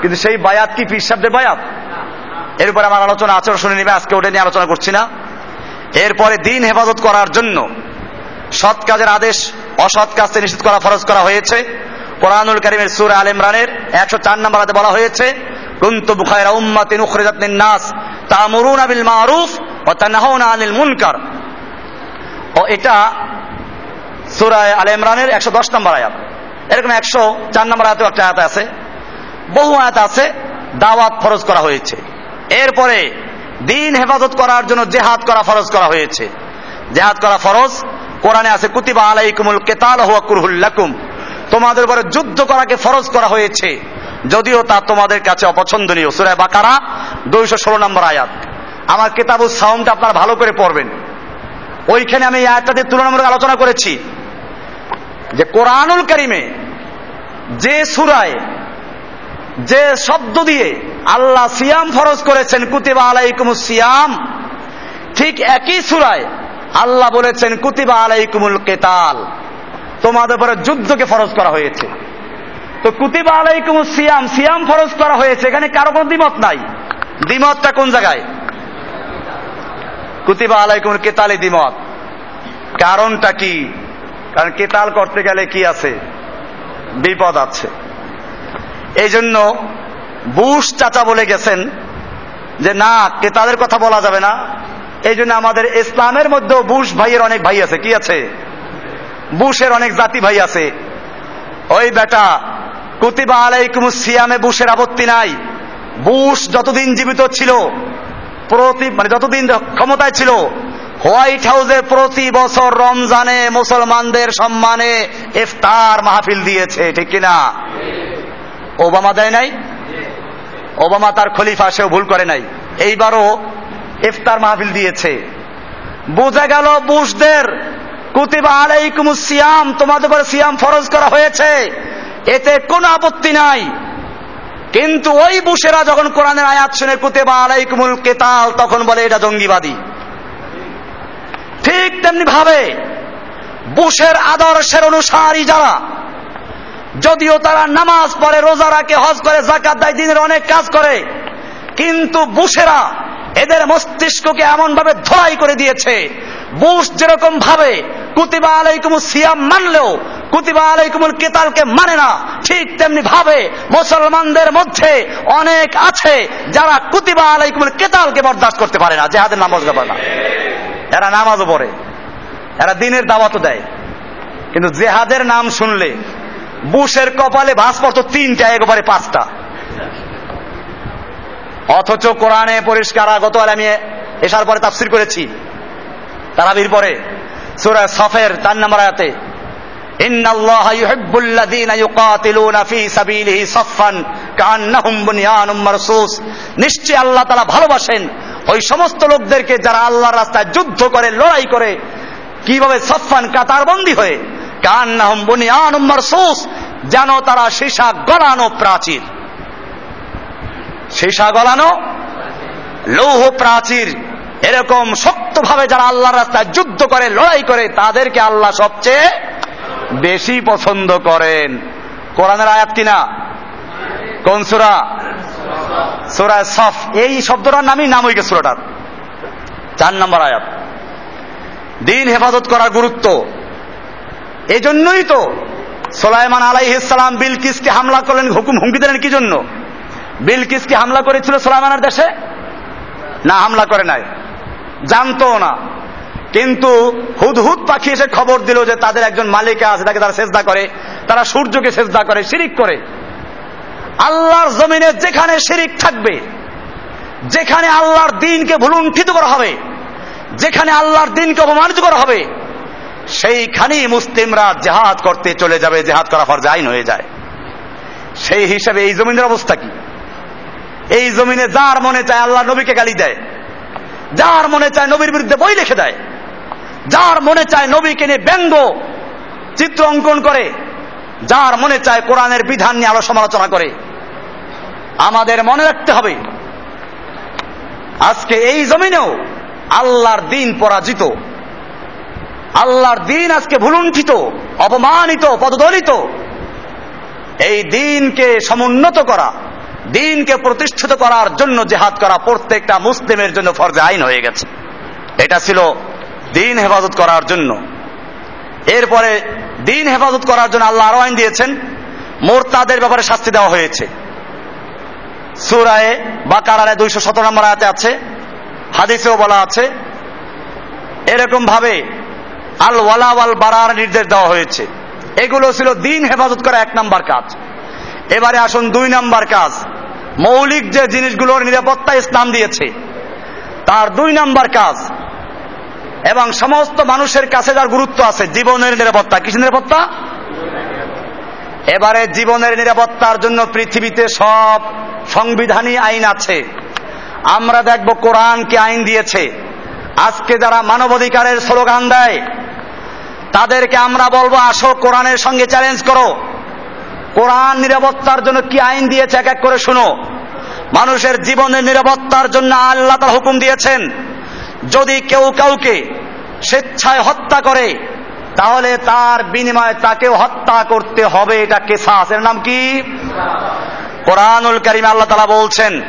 কিন্তু সেই বায়াত কি পীর সাহেবদের বায়াত? এর উপরে আমার আলোচনা আচরণ শুনে নিবে, আজকে ওটা নিয়ে আলোচনা করছি না। এরপরে দিন হেফাজত করার জন্য সৎ কাজের আদেশ, অসৎ কাজকে নিষেধ করা, ফরজ করা হয়েছে। কোরআনুল করিমের সুর আল ইমরানের একশো চার নম্বর হাতে বলা হয়েছে, কুন্তু বুখায়রা নাস মারুফ আনিল মুনকার। ও এটা আল ইমরানের 110 নম্বর আয়াত। এরকম 104 নম্বর আয়াতে একটা আয়াত আছে। বহু আয়াত আছে, দাওয়াত ফরজ করা হয়েছে। এরপরে দিন হেফাজত করার জন্য জেহাদ করা, ফরজ করা হয়েছে। জেহাদ করা ফরজ কোরআনে আছে, কুতিবা আলাইকুমুল কেতাল, হুয়া কুরহুল লাকুম। তোমাদের উপরে যুদ্ধ করাকে ফরজ করা হয়েছে। যদিও তা তোমাদের কাছে অপছন্দনীয়। সুরায় বাকারা, দুইশো ষোলো নম্বর আয়াত। আমার কেতাবুল সাউন্ডটা আপনারা ভালো করে পড়বেন। ওইখানে আমি এই আয়াতটা দিয়ে তুলনামূলক আলোচনা করেছি যে কোরআনুল করিমে যে সুরায়, যে শব্দ দিয়ে আল্লাহ সিয়াম ফরজ করেছেন, কুতিবা আলাইকুম সিয়াম, ঠিক একই সুরায় আল্লাহ বলেছেন, কুতিবা আলাইকুমুল কেতাল। তোমাদের উপরে যুদ্ধকে ফরজ করা হয়েছে। তো কুতিবা আলাইকুম সিয়াম সিয়াম ফরজ করা হয়েছে। এখানে কারও কোনো দ্বিমত নাই। দ্বিমতটা কোন জায়গায়? কুতিবা আলাইকুম কেতালে দ্বিমত। কারণটা কি? কারণ কেতাল করতে গেলে কি আছে? বিপদ আছে। এই জন্য বুশ চাচা বলে গেছেন যে, না, কেতালের কথা বলা যাবে না। এই জন্য আমাদের ইসলামের মধ্যেও বুশ ভাইয়ের অনেক ভাই আছে। কি আছে? বুশের অনেক জাতি ভাই আছে। ওই বেটা, কুতিবা আলাইকুম সিয়ামে বুশের আপত্তি নাই। বুশ যতদিন জীবিত ছিল, প্রতি মানে যতদিন ক্ষমতায় ছিল, হোয়াইট হাউসে প্রতি বছর রমজানে মুসলমানদের সম্মানে ইফতার মাহফিল দিয়েছে, ঠিক কিনা? ওবামা দেয় নাই? ওবামা তার খলিফা, সেও ভুল করে নাই। এইবারও ইফতার মাহফিল দিয়েছে। বোঝা গেল বুশদের কুতিবা আলাইকুম সিয়াম, তোমাদের উপরে সিয়াম ফরজ করা হয়েছে। এতে কোনো আপত্তি নাই। কিন্তু ওই বুশেরা যখন কোরআনের আয়াত শুনে কুতেবা আলাইকুমুল কেতাল, তখন বলে এটা জঙ্গিবাদী। ঠিক তেমনি ভাবে বুশের আদর্শের অনুসারী যারা, যদিও তারা নামাজ পড়ে, রোজা রাখে, হজ করে জাকাত দেয়, দিনের অনেক কাজ করে, কিন্তু বুশেরা এদের মস্তিষ্ককে এমন ভাবে ধরাই করে দিয়েছে। বুশ যেরকম ভাবে, কুতিবা আলাইকুম সিয়াম মানলেও, কুতিবা আলাইকুমুল কেতালকে মানে না। ঠিক তেমনি ভাবে মুসলমানদের মধ্যে অনেক আছে যারা কুতিবা আলাইকুমুল কেতালকে বরদাস্ত করতে পারে না, জেহাদের নামাজ পারে না। এরা নামাজও পড়ে, এরা দিনের দাওয়াতও দেয়। কিন্তু জেহাদের নাম শুনলে, বুশের কপালে ভাস পড়তো তিনটা একবারে পাঁচটা। অথচ কোরআনে পরিষ্কার আগত আমি এসার পরে তাফসির করেছি। তারাবির পরে, সুরা সফের তার নাম্বার আয়াতে নিশ্চয় আল্লাহ তারা ভালোবাসেন। ওই সমস্ত লোকদেরকে যারা আল্লাহর রাস্তায় যুদ্ধ করে, লড়াই করে, কীভাবে সফান কাতারবন্দি হয়ে কান্নাহম বুনিয়ান যেন তারা সীসা গড়ানো প্রাচীর। সীসা গলানো? লৌহ প্রাচীর। এরকম শক্তভাবে যারা আল্লাহর রাস্তায় যুদ্ধ করে, লড়াই করে, তাদেরকে আল্লাহ সবচেয়ে বেশি পছন্দ করেন। কোরআনের আয়াত কিনা? কোন সুরা? সুরা সফ। এই শব্দটার নামই নাম গেছে সুরাটার। চার নম্বর আয়াত। দিন হেফাজত করার গুরুত্ব। এজন্যই তো সোলাইমান আলাইহিসালাম বিলকিসকে হামলা করলেন, হুকুম হুমকি দিলেন কি জন্য? বিলকিসকে হামলা করেছিল সোলাইমানের দেশে? না, হামলা করে নাই। জানতো না। কিন্তু হুদহুদ পাখি এসে খবর দিল যে তাদের একজন মালিকা আছে, তাকে তারা সেজদা করে। তারা সূর্যকে সেজদা করে, শিরিক করে। আল্লাহর জমিনে যেখানে শিরিক থাকবে, যেখানে আল্লাহর দিনকে ভুলুণ্ঠিত করা হবে, যেখানে আল্লাহর দিনকে অপমানিত করা হবে, সেইখানেই মুসলিমরা জেহাদ করতে চলে যাবে। জেহাদ করা ফরজ আইন হয়ে যায়। সেই হিসাবে এই জমিনের অবস্থা কি? এই জমিনে যার মনে চায় আল্লাহ নবীকে গালি দেয়, যার মনে চায় নবীর বিরুদ্ধে বই লিখে দেয়, যার মনে চায় নবীকে নিয়ে ব্যঙ্গ চিত্র অঙ্কন করে, যার মনে চায় কোরআনের বিধান নিয়ে আলো সমালোচনা করে। আমাদের মনে রাখতে হবে, আজকে এই জমিনেও আল্লাহর দিন পরাজিত, আল্লাহর দিন আজকে ভুলুণ্ঠিত, অপমানিত, পদদলিত, এই দিনকে সমুন্নত করা দিনকে প্রতিষ্ঠিত করার জন্য জেহাদ করা প্রত্যেকটা মুসলিমের জন্য ফরজে আইন হয়ে গেছে। এটা ছিল দিন হেফাজত করার জন্য। এরপরে দিন হেফাজত করার জন্য আল্লাহ আরও আইন দিয়েছেন, মোরতাদের ব্যাপারে শাস্তি দেওয়া হয়েছে। সুরায় বা কারারে দুইশো সতেরো নম্বর আয়াতে আছে, হাদিসেও বলা আছে এরকম ভাবে আল ওয়ালা ওয়াল বাড়ার নির্দেশ দেওয়া হয়েছে। এগুলো ছিল দিন হেফাজত করা এক নাম্বার কাজ। এবারে আসুন দুই নাম্বার কাজ। মৌলিক যে জিনিসগুলোর নিরাপত্তা ইসলাম দিয়েছে, তার দুই নাম্বার কাজ, এবং সমস্ত মানুষের কাছে যার গুরুত্ব আছে, জীবনের নিরাপত্তা। কিসের নিরাপত্তা? এবারে জীবনের নিরাপত্তার জন্য পৃথিবীতে সব সংবিধানই আইন আছে। আমরা দেখব কোরআনকে আইন দিয়েছে। আজকে যারা মানবাধিকারের স্লোগান দেয়, তাদেরকে আমরা বলব, আসো কোরআনের সঙ্গে চ্যালেঞ্জ করো। কোরআন নিরাপত্তার জন্য কি আইন দিয়েছে? এক এক করে শুনো। মানুষের জীবনের নিরাপত্তার জন্য আল্লাহ তার হুকুম দিয়েছেন। যদি কেউ কাউকে স্বেচ্ছায় হত্যা করে, তাহলে তার বিনিময়ে তাকেও হত্যা করতে হবে। এটা কেসাস। এর নাম কি? কোরআনুল করিম আল্লাহ তালা বলছেন,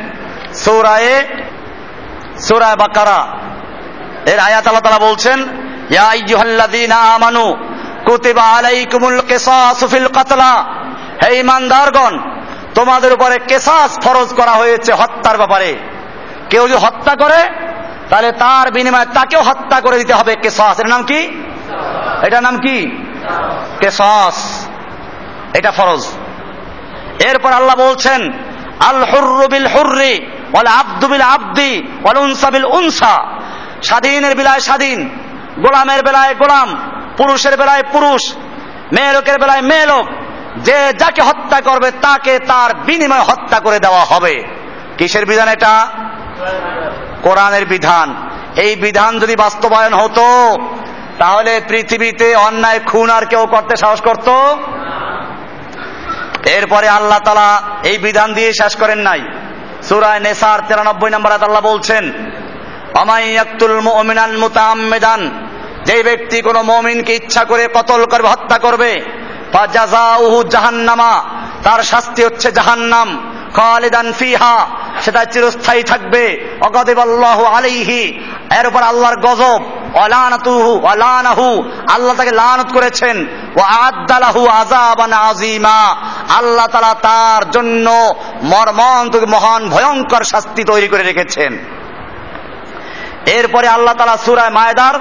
সৌরায়ে, সৌরায় বাকারা। এর আয়াত আল্লাহ তালা বলছেন, ইয়া আইয়ুহাল্লাযীনা আমানু কুতিবা আলাইকুমুল কিসাসু কাতলা। হে ইমানদারগণ, তোমাদের উপরে কেসাস ফরজ করা হয়েছে হত্যার ব্যাপারে। কেউ যদি হত্যা করে, তাহলে তার বিনিময়ে তাকেও হত্যা করে দিতে হবে কেসাস। এর নাম কি? এটার নাম কি? কেসাস। এটা ফরজ। এরপর আল্লাহ বলছেন, আল হুর্রু বিল হুর্রি ওয়াল আব্দু বিল আব্দি ওয়াল উনসা বিল উনসা। স্বাধীনের বেলায় স্বাধীন, গোলামের বেলায় গোলাম, পুরুষের বেলায় পুরুষ, মেয়ে লোকের বেলায় মেয়ে লোক। যে যাকে হত্যা করবে, তাকে তার বিনিময়ে হত্যা করে দেওয়া হবে। কিসের বিধান এটা? কোরআনের বিধান। এই বিধান যদি বাস্তবায়ন হতো, তাহলে পৃথিবীতে অন্যায়, খুন আর কেউ করতে সাহস করত? এরপরে আল্লাহ তালা এই বিধান দিয়ে শেষ করেন নাই। সুরায় নেসার তিরানব্বই নম্বর আল্লাহ বলছেন অমাইয়াক্তুল মুমিনান মুতাআম্মিদান যে ব্যক্তি কোনো মমিনকে ইচ্ছা করে কতল করবে, হত্যা করবে জাহান্নামা। তার শাস্তি হচ্ছে জাহান্নাম। খালিদান ফিহা। সেটা চিরস্থায়ী থাকবে। অগদেবাল্লাহু আলাইহি। এর উপর আল্লাহর গজব। অলানাতুহু, অলানাহু। আল্লাহ তাকে লানত করেছেন। ও আদালাহু আযাবান আযীমা। আল্লাহ তাআলা তার জন্য মর্মন্তুক মহান ভয়ঙ্কর শাস্তি তৈরি করে রেখেছেন। এরপরে আল্লাহ তালা সুরায় মায়দার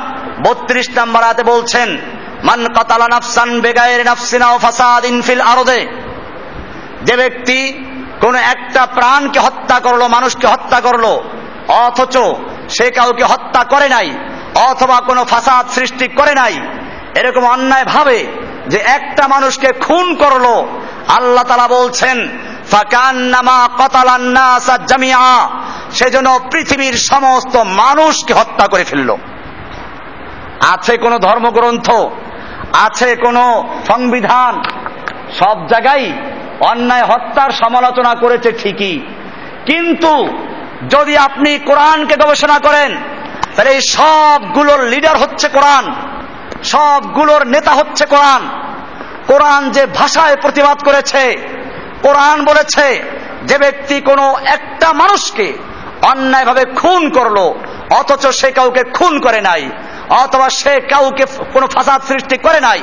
বত্রিশ নম্বর আতে বলছেন মান কাতালা নাফসান বেগায়ের নাফসিনা ও ফাসাদিন ফিল আরদে। যে ব্যক্তি কোন একটা প্রাণকে হত্যা করল, মানুষকে হত্যা করল, অথচ সে কাউকে হত্যা করে নাই, অথবা কোনো ফাসাদ সৃষ্টি করে নাই, এরকম অন্যায় ভাবে যে একটা মানুষকে খুন করল, আল্লাহ তালা বলছেন সেজন্য পৃথিবীর সমস্ত মানুষকে হত্যা করে ফেলল। আছে কোন ধর্মগ্রন্থ আছে কোন সংবিধান। সব জায়গায় অন্যায় হত্যার সমালোচনা করেছে ঠিকই। কিন্তু যদি আপনি কোরআনকে গবেষণা করেন, তাহলে এই সবগুলোর লিডার হচ্ছে কোরআন, সবগুলোর নেতা হচ্ছে কোরআন। কোরআন যে ভাষায় প্রতিবাদ করেছে, কোরআন বলেছে যে ব্যক্তি কোনো একটা মানুষকে অন্যায়ভাবে খুন করল, অথচ সে কাউকে খুন করে নাই। অথবা সে কাউকে কোনো ফাসাদ সৃষ্টি করে নাই।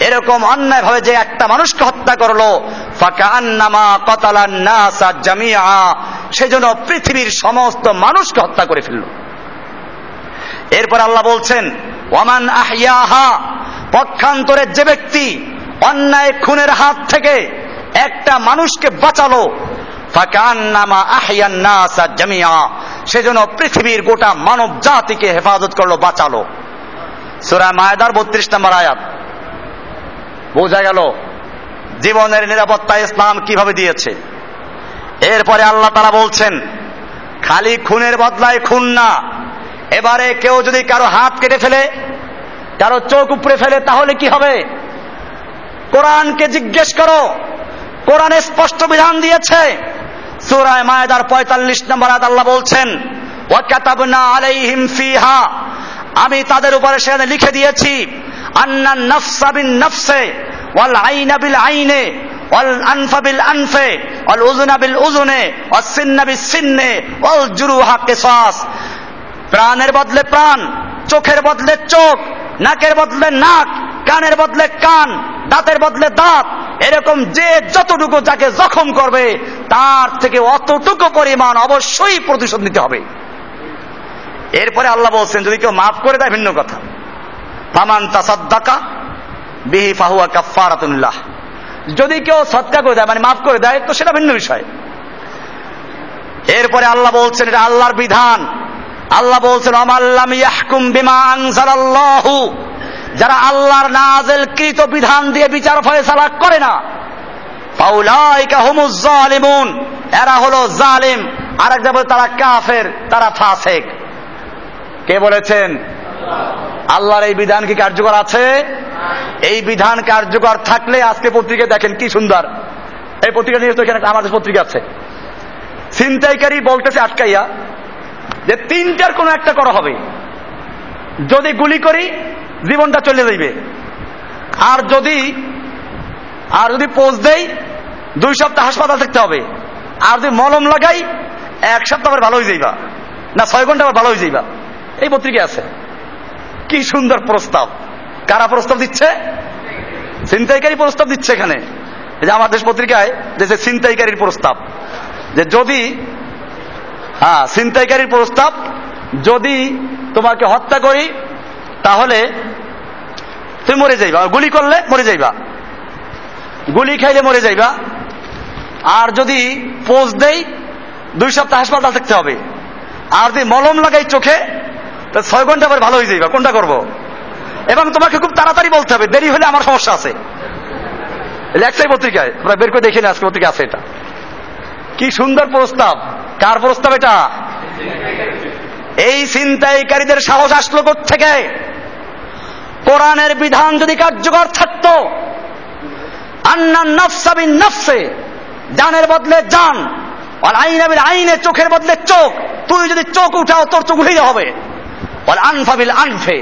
এরকম অন্যায় ভাবে যে একটা মানুষকে হত্যা করল সেজন্য পৃথিবীর সমস্ত মানুষকে হত্যা করে ফেলল। এরপর আল্লাহ বলছেন, ওয়ামান আহিয়াহা পক্ষান্তরে যে ব্যক্তি অন্যায় খুনের হাত থেকে একটা মানুষকে বাঁচালো সেজন্য পৃথিবীর গোটা মানব জাতিকে হেফাজত করল, বাঁচালো। সূরা মায়দার বত্রিশ নম্বর আয়াত। বোঝা গেল জীবনের নিরাপত্তা ইসলাম কীভাবে দিয়েছে। এরপরে আল্লাহ তারা বলছেন, খালি খুনের বদলায় খুন না। এবারে কেউ যদি কারও হাত কেটে ফেলে, কারও চোখ উপড়ে ফেলে, তাহলে কি হবে? কোরআনকে জিজ্ঞেস করো। কোরআনে স্পষ্ট বিধান দিয়েছে সুরায় মায়দার পঁয়তাল্লিশ নম্বর আয়াত আল্লাহ বলছেন ওয়াকাতাবনা আলাইহিম ফিহা। আমি তাদের উপরে সেখানে লিখে দিয়েছি, আন্না নফসা বিন নফসে, ওয়াল আইনা বিল আইনে, ওয়াল আনফা বিল আনফে, ওয়াল উজুনা বিল উজুনে ওয়াল সিন্না বিল সিন্নে, ওয়াল জুরুহা কিসাস। প্রাণের বদলে প্রাণ, চোখের বদলে চোখ, নাকের বদলে নাক কানের বদলে কান, দাঁতের বদলে দাঁত, এরকম যে যতটুকু যাকে জখম করবে, তার থেকে অতটুকু পরিমাণ অবশ্যই প্রতিশোধ নিতে হবে। এরপরে আল্লাহ বলছেন, যদি কেউ মাফ করে দেয়, ভিন্ন কথা। ফামান তাসাদ্দাকা বিহি ফাহুয়া কাফারাতুল্লাহ যদি কেউ সৎকা করে দেয় মানে মাফ করে দেয়, তো সেটা ভিন্ন বিষয়। এরপরে আল্লাহ বলছেন, এটা আল্লাহর বিধান। আল্লাহ বলছেন অমাল্লাম ইয়াহকুম বিমা আনজালাল্লাহু। যারা আল্লাহর নাজেল কৃত বিধান দিয়ে বিচার ফয়সালা করে না, ফাউলাইকা হুমুজ জালিমুন, এরা হলো জালিম। আর এক তারা কাফের, তারা ফাসেক। কে বলেছেন? আল্লাহর এই বিধান কি কার্যকর আছে? এই বিধান কার্যকর থাকলে আজকে পত্রিকা দেখেন কি সুন্দর। এই পত্রিকা নিয়ে তো এখানে আমাদের পত্রিকা আছে। ছিনতাইকারী বলতেছে আটকাইয়া যে তিনটার কোনো একটা করা হবে। যদি গুলি করি জীবনটা চলে যাইবে। আর যদি আর যদি পোজ দেই, দুই সপ্তাহ হাসপাতাল থাকতে হবে। আর যদি মলম লাগাই, এক সপ্তাহ আবার ভালো হয়ে যাইবা। না, ছয় ঘণ্টা আবার ভালো হয়ে যাইবা। এই পত্রিকা আছে। কি সুন্দর প্রস্তাব। কারা প্রস্তাব দিচ্ছে? ছিনতাইকারী প্রস্তাব দিচ্ছে এখানে। যে আমার দেশ পত্রিকায় দেশে ছিনতাইকারীর প্রস্তাব। যে যদি হ্যাঁ ছিনতাইকারীর প্রস্তাব যদি তোমাকে হত্যা করি তাহলে তুমি মরে যাইবা। গুলি করলে মরে যাইবা। গুলি খাইলে মরে যাইবা। আর যদি পোজ দেই, দুই সপ্তাহ হাসপাতাল থাকতে হবে। আর যদি মলম লাগাই চোখে, তো ছয় ঘণ্টা পরে ভালো হয়ে যাইবা। কোনটা করব? এবং তোমাকে খুব তাড়াতাড়ি বলতে হবে, দেরি হলে আমার সমস্যা আছে। লেখসাই পত্রিকায় আমরা বের করে দেখি না আজকে পত্রিকা আছে এটা। কি সুন্দর প্রস্তাব। কার প্রস্তাব এটা? এই ছিনতাইকারীদের সাহস আসলো থেকে কোরআনের বিধান যদি কার্যকর থাকত, আন্না নফসাবিন নফসে, জানের বদলে জান আর আইনাবিল আইনে, চোখের বদলে চোখ। তুই যদি চোখ উঠাও, তোর চোখ উঠে হবে। আর আনফাবিল আনফে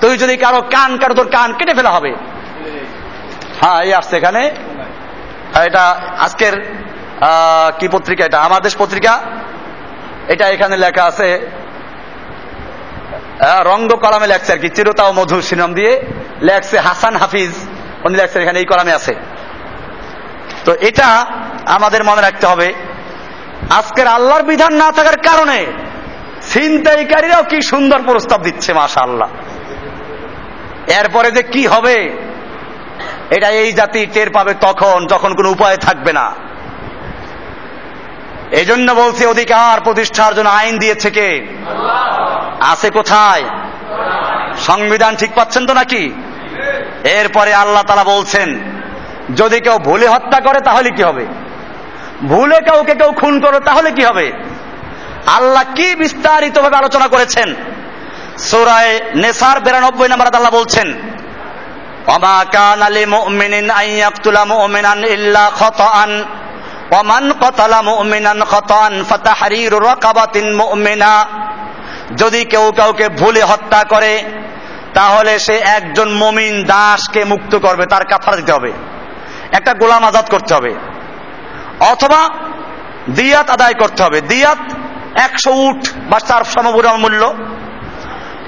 তুই যদি কারও কান, কারও তোর কান কেটে ফেলা হবে। হ্যাঁ এই আসছে এখানে। এটা আজকের কি পত্রিকা এটা? আমার দেশ পত্রিকা। এটা এখানে লেখা আছে রঙ্গ কলামে লেখছে আর কি। চিরতা ও মধুর সিনাম দিয়ে লেখছে হাসান হাফিজ। উনি লেখছেন এখানে, এই কলামে আছে। তো এটা আমাদের মনে রাখতে হবে। আজকের আল্লাহর বিধান না থাকার কারণে ছিনতাইকারীরাও কি সুন্দর প্রস্তাব দিচ্ছে মাশা আল্লাহ এরপরে যে কি হবে, এটা এই জাতি টের পাবে তখন, যখন কোনো উপায় থাকবে না। এই জন্য বলছি, অধিকার প্রতিষ্ঠার জন্য আইন দিয়েছে কে? আছে কোথায়? সংবিধান ঠিক পাচ্ছেন তো নাকি? এরপরে আল্লাহ তালা বলছেন, যদি কেউ ভুলে হত্যা করে তাহলে কি হবে? ভুলে কাউকে কেউ খুন করে তাহলে কি হবে? আল্লাহ কি বিস্তারিত ভাবে আলোচনা করেছেন? সোরায় নেসার বিরানব্বই নাম্বার আল্লাহ বলছেন অমা কান আলী মুমিনিন আইয়াকতুলা মুমিনান ইল্লা খতআন। ওমান কতালা মুমিনান খতআন ফাতাহরিরু রাকাবাতিন মুমিনা। যদি কেউ কাউকে ভুলে হত্যা করে, তাহলে সে একজন মমিন দাসকে মুক্ত করবে, তার কাফার দিতে হবে। একটা গোলাম আজাদ করতে হবে। অথবা দিয়াত আদায় করতে হবে। দিয়াত একশো উঠ বা তার সমপরিমাণ মূল্য।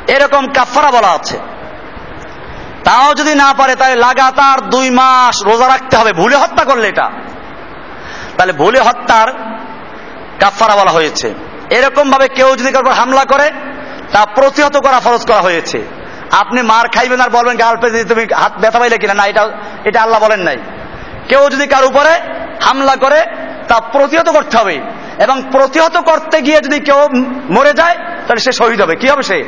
এরকম কাফারা বলা আছে। তাও যদি না পারে, তাহলে লাগাতার দুই মাস রোজা রাখতে হবে। ভুলে হত্যা করলে এটা। তাহলে ভুলে হত্যার কাফারা বলা হয়েছে। এরকম ভাবে কেউ যদি কারোর হামলা করে, তা প্রতিহত করা, ফরজ করা হয়েছে। আপনি মার খাইবেন আর বলবেন গার্লফ্রেন্ড তুমি হাত ব্যথা পাইলে কিনা? না, এটা এটা আল্লাহ বলেন নাই। কেউ যদি কার উপরে হামলা করে, তা প্রতিহত করতে হবে। এবং প্রতিহত করতে গিয়ে যদি কেউ মরে যায়, তাহলে সে শহীদ হবে। কি হবে সে?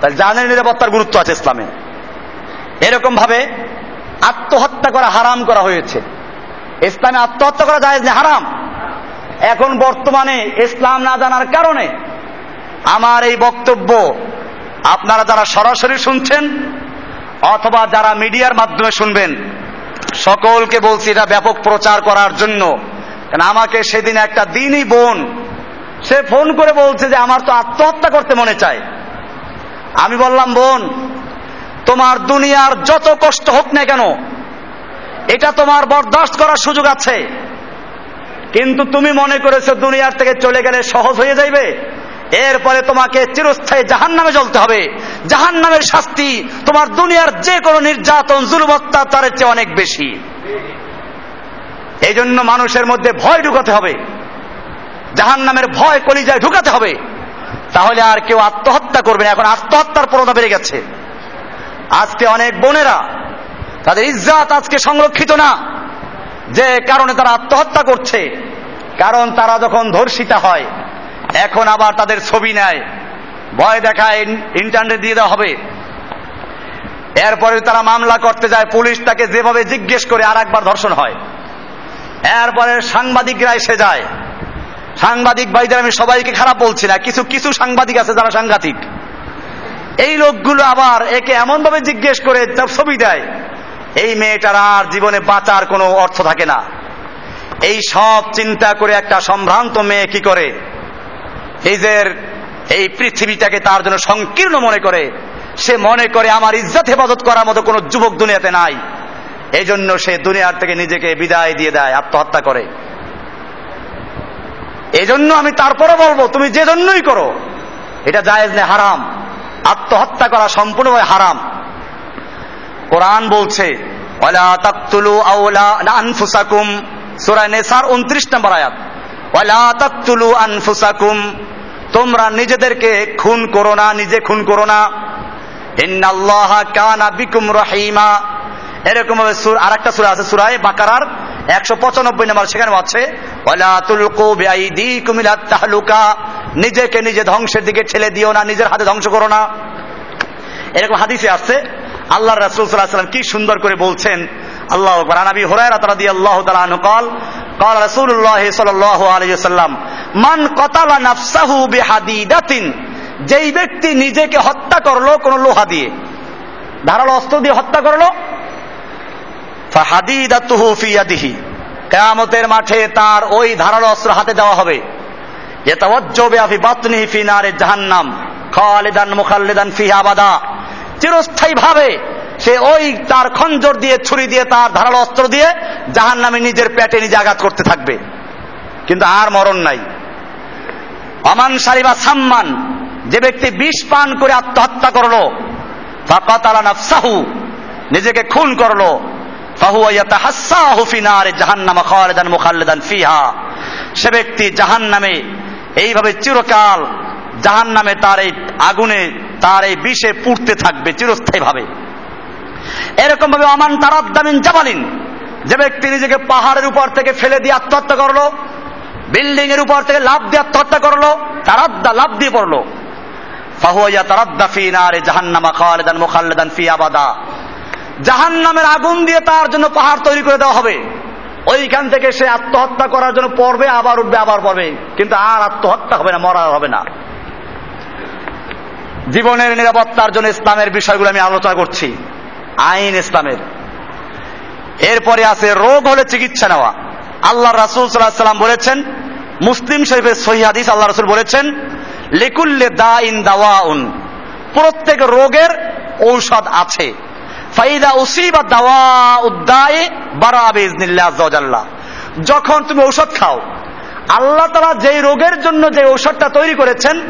তাহলে জানের নিরাপত্তার গুরুত্ব আছে ইসলামে। এরকম ভাবে আত্মহত্যা করা হারাম করা হয়েছে। ইসলামে আত্মহত্যা করা যায় হারাম। এখন বর্তমানে ইসলাম না জানার কারণে আমার এই বক্তব্য আপনারা যারা সরাসরি শুনছেন অথবা যারা মিডিয়ার মাধ্যমে শুনবেন, সকলকে বলছি এটা ব্যাপক প্রচার করার জন্য। আমাকে সেদিন একটা দিনই বোন, সে ফোন করে বলছে যে আমার তো আত্মহত্যা করতে মনে চায়। আমি বললাম, বোন, তোমার দুনিয়ার যত কষ্ট হোক না কেন এটা তোমার বরদাস্ত করার সুযোগ আছে। কিন্তু তুমি মনে করেছ দুনিয়ার থেকে চলে গেলে সহজ হয়ে যাইবে? এরপরে তোমাকে চিরস্থায়ী জাহান নামে জ্বলতে হবে। জাহান নামের শাস্তি তোমার দুনিয়ার যে কোনো নির্যাতন জুলুমত্তা তার চেয়ে অনেক বেশি। এই জন্য মানুষের মধ্যে ভয় ঢুকাতে হবে। জাহান নামের ভয় কলিজায় ঢুকাতে হবে। তাহলে আর কেউ আত্মহত্যা করবে না। এখন আত্মহত্যার প্রবণতা বেড়ে গেছে। আজকে অনেক বোনেরা তাদের ইজ্জাত আজকে সংরক্ষিত না। যে কারণে তারা আত্মহত্যা করছে। কারণ তারা যখন ধর্ষিতা হয়, এখন আবার তাদের ছবি নেয়। ভয় দেখায় ইন্টারনেট দিয়ে দেওয়া হবে। এরপরে তারা মামলা করতে যায়, পুলিশ তাকে যেভাবে জিজ্ঞেস করে আর একবার ধর্ষণ হয়। এরপরে সাংবাদিকরা এসে যায়। সাংবাদিক ভাইদের, আমি সবাইকে খারাপ বলছি না, কিছু কিছু সাংবাদিক আছে যারা সাংঘাতিক। এই লোকগুলো আবার একে এমন ভাবে জিজ্ঞেস করে ছবি দেয়। এই মেয়েটার আর জীবনে বাঁচার কোনো অর্থ থাকে না। এই সব চিন্তা করে একটা সম্ভ্রান্ত মেয়ে কি করে? নিজের এই পৃথিবীটাকে তার জন্য সংকীর্ণ মনে করে। সে মনে করে, আমার ইজ্জত হেফাজত করার মতো কোনো যুবক দুনিয়াতে নাই। এই জন্য সে দুনিয়ার থেকে নিজেকে বিদায় দিয়ে দেয়, আত্মহত্যা করে। এই জন্য আমি তারপরে বলব, তুমি যে জন্যই করো, এটা জায়েজ নেই হারাম। আত্মহত্যা করা সম্পূর্ণভাবে হারাম। কোরআন বলছে, ওয়ালা তাকতুলু আওলা আনফুসাকুম। সূরা নেসার 29 নম্বর আয়াত, ওয়ালা তাকতুলু আনফুসাকুম। তোমরা নিজেদেরকে খুন করো না, নিজে খুন করো না। ইন্নাল্লাহা কানা বিকুম রহিমা। এরকম ভাবে আর একটা সুরা আছে সুরায় বাকারার একশো পঁচানব্বই নম্বর, সেখানে আছে, ওয়ালা তুলকু বিআইদিকুম ইলা তাহলুকা। নিজেকে নিজে ধ্বংসের দিকে ঠেলে দিও না, নিজের হাতে ধ্বংস করো না। এরকম হাদিসে আসছে আল্লাহ রাসূল সাল্লাল্লাহু আলাইহি সাল্লাম কি সুন্দর করে বলছেন আল্লাহ আকবার আন আবি হুরায়রা রাদিয়াল্লাহু তাআলা আনহু قال قال رسول الله صلى الله عليه وسلم من قتل نفسه بحديدة যেই ব্যক্তি নিজেকে হত্যা করলো কোন লোহা দিয়ে ধারালো অস্ত্র দিয়ে হত্যা করলো ফাহাদিদাতুহু ফি ইয়াদিহি কিয়ামতের মাঠে তার ওই ধারালো অস্ত্র হাতে দেওয়া হবে ইয়াতাওয়াজ্জু বিআফি বাতনিহি ফি নারে জাহান্নাম খালিদান মুখাল্লিদান ফিহা আবাদা চিরস্থায়ী ভাবে সে ওই তার খঞ্জর দিয়ে, ছুরি দিয়ে, তার ধারালো অস্ত্র দিয়ে জাহান নামে নিজের পেটে নিজে আঘাত করতে থাকবে। কিন্তু আর মরণ নাই। অমান সারিবা সাম্মান, যে ব্যক্তি বিষ পান করে আত্মহত্যা করল নাফসাহু, নিজেকে খুন করল ফিহা। সে ব্যক্তি জাহান্নামে এইভাবে চিরকাল জাহান্নামে তার এই আগুনে তার এই বিষে পুড়তে থাকবে চিরস্থায়ী ভাবে এরকম ভাবে অমান তারাদ্দামিন জাবালিন। যে ব্যক্তি নিজেকে পাহাড়ের উপর থেকে ফেলে দিয়ে আত্মহত্যা করল, বিল্ডিং এর উপর থেকে লাভ দিয়ে আত্মহত্যা করল, তারাদ্দা লাভ দিয়ে পড়ল। ফাহুয়া তারাদ্দা ফি নারে জাহান্নামা খালিদান মুখাল্লিদান ফি আবাদা। জাহান্নামের আগুন দিয়ে তার জন্য পাহাড় তৈরি করে দেওয়া হবে। ওইখান থেকে সে আত্মহত্যা করার জন্য পড়বে, আবার উঠবে, আবার পড়বে। কিন্তু আর আত্মহত্যা হবে না মরা হবে না। জীবনের নিরাপত্তার জন্য ইসলামের বিষয়গুলো আমি আলোচনা করছি। আইন ইসলামের। এরপরে আছে, রোগ হলে চিকিৎসা নেওয়া। আল্লাহ রাসুল সাল্লাম বলেছেন, মুসলিম শরীফের সহিদিস আল্লাহ রসুল বলেছেন, লিকুল্লে দা ইন দাওয়াউন। প্রত্যেক রোগের ঔষধ আছে। ফাইদা উসিবা দাওয়া উদ্দায়ে বারা বিজনিল্লাহ আজ্লাহ যখন তুমি ঔষধ খাও, আল্লাহ তারা যেই রোগের জন্য যে ঔষধটা তৈরি করেছেন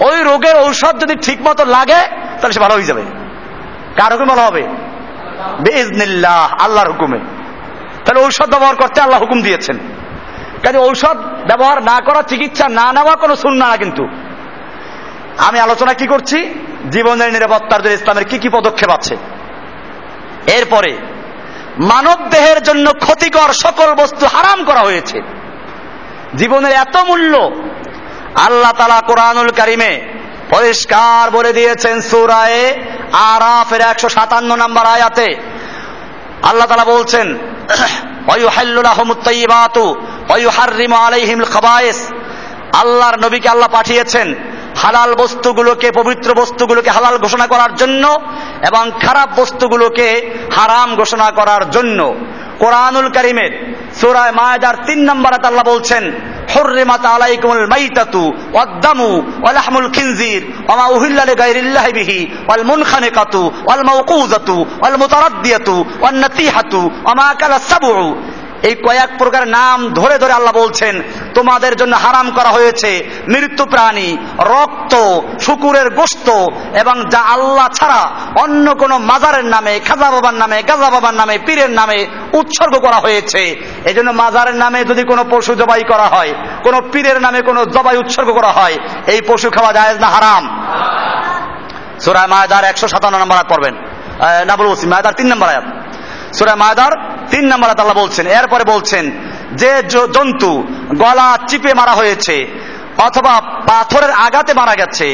ওই রোগের ঔষধ যদি ঠিক মতো লাগে, তাহলে সে ভালো হয়ে যাবে। কার হুকুম ভালো হবে? বেজনিল্লাহ আল্লাহর হুকুমে। তাহলে ঔষধ ব্যবহার করতে আল্লাহ হুকুম দিয়েছেন। কাজে ঔষধ ব্যবহার না করা, চিকিৎসা না নেওয়া কোনো শূন্য না কিন্তু। আমি আলোচনা কি করছি? জীবনের নিরাপত্তার জন্য ইসলামের কি কি পদক্ষেপ আছে? এরপরে মানব দেহের জন্য ক্ষতিকর সকল বস্তু হারাম করা হয়েছে। জীবনের এত মূল্য আল্লাহ তালা কোরআনুল কারিমে পরিষ্কার বলে দিয়েছেন সুরায়ে আরাফের একশো সাতান্ন নম্বর আয়াতে। আল্লাহ তালা বলছেন আল্লাহর নবীকে আল্লাহ পাঠিয়েছেন হালাল বস্তুগুলোকে, পবিত্র বস্তুগুলোকে হালাল ঘোষণা করার জন্য এবং খারাপ বস্তুগুলোকে হারাম ঘোষণা করার জন্য। কোরআনুল করিমের সুরায় মায়াদার তিন নম্বর আল্লাহ বলছেন حرمت عليكم الميتة والدم ولحم الخنزير وما أهل لغير الله به والمنخنقة والموقوذة والمتردية والنتيحة وما أكل السبع এই কয়েক প্রকার নাম ধরে ধরে আল্লাহ বলছেন, তোমাদের জন্য হারাম করা হয়েছে মৃত্যু প্রাণী, রক্ত, শুকুরের গোস্ত এবং যা আল্লাহ ছাড়া অন্য কোন মাজারের নামে, খাজা বাবার নামে, গাজা বাবার নামে, পীরের নামে উৎসর্গ করা হয়েছে। এই জন্য মাজারের নামে যদি কোনো পশু জবাই করা হয়, কোন পীরের নামে কোনো জবাই উৎসর্গ করা হয়, এই পশু খাওয়া যায় না হারাম? সুরায় মায়দার একশো সাতান্ন নম্বর পড়বেন। না বলব মায়দার তিন নম্বর আয়াত। সুরা মাদার তিন নম্বর আল্লাহ বলছেন, এরপরে বলছেন, যে জন্তু গলা চিপে মারা হয়েছে, অথবা পাথরের আঘাতে মারা গেছে,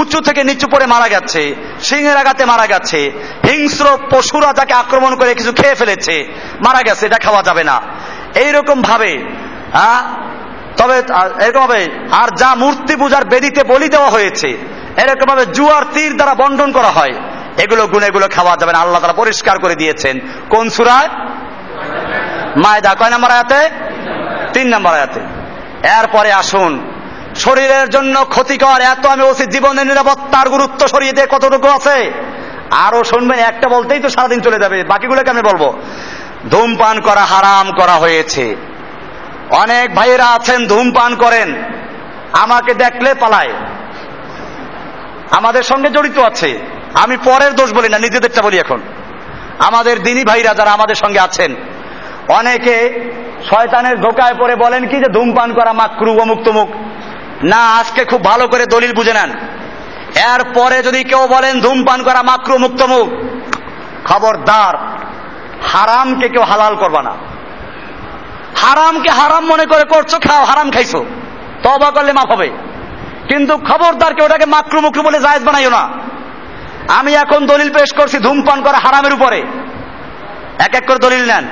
উঁচু থেকে নিচু পড়ে মারা গেছে সিংহের আঘাতে মারা গেছে, হিংস্র পশুরা যাকে আক্রমণ করে কিছু খেয়ে ফেলেছে, মারা গেছে, এটা খাওয়া যাবে না। এইরকম ভাবে হ্যাঁ তবে এরকম ভাবে, আর যা মূর্তি পূজার বেদিতে বলি দেওয়া হয়েছে, এরকম ভাবে জুয়ার তীর দ্বারা বন্টন করা হয়। এগুলো গুণ, এগুলো খাওয়া যাবে না। আল্লাহ তারা পরিষ্কার করে দিয়েছেন। কোন সুরায় মায়দা কয় নম্বর আয়াতে? তিন নম্বর আয়াতে। এরপরে আসুন। শরীরের জন্য ক্ষতিকর, এত আমি বলছি জীবনের নিরাপত্তার গুরুত্ব সরিয়ে দিয়ে কতটুকু আছে? আরও শুনবেন, একটা বলতেই তো সারাদিন চলে যাবে। বাকিগুলোকে আমি বলব? ধূমপান করা হারাম করা হয়েছে। অনেক ভাইয়েরা আছেন, ধূমপান করেন। আমাকে দেখলে পালায়। আমাদের সঙ্গে জড়িত আছে। আমি পরের দোষ বলি না, নিজেদেরটা বলি এখন। আমাদের দিনী ভাইরা যারা আমাদের সঙ্গে আছেন, অনেকে শয়তানের ধোকায় পরে বলেন কি যে ধূমপান করা মাকরু, অমুক তমুক। না, আজকে খুব ভালো করে দলিল বুঝে নেন। এর পরে যদি কেউ বলেন ধূমপান করা মাকরু মুক্ত মুখ খবরদার। হারামকে কেউ হালাল করবা না। হারামকে হারাম মনে করে করছ, খাও, হারাম খাইছো। তবা করলে মাফ হবে। কিন্তু খবরদার কেউ ওটাকে মাকরু, মুকরু বলে জায়জ বানাইও না। আমি এখন দলিল পেশ করছি ধূমপান করা হারামের উপরে। এক এক করে দলিল নেন।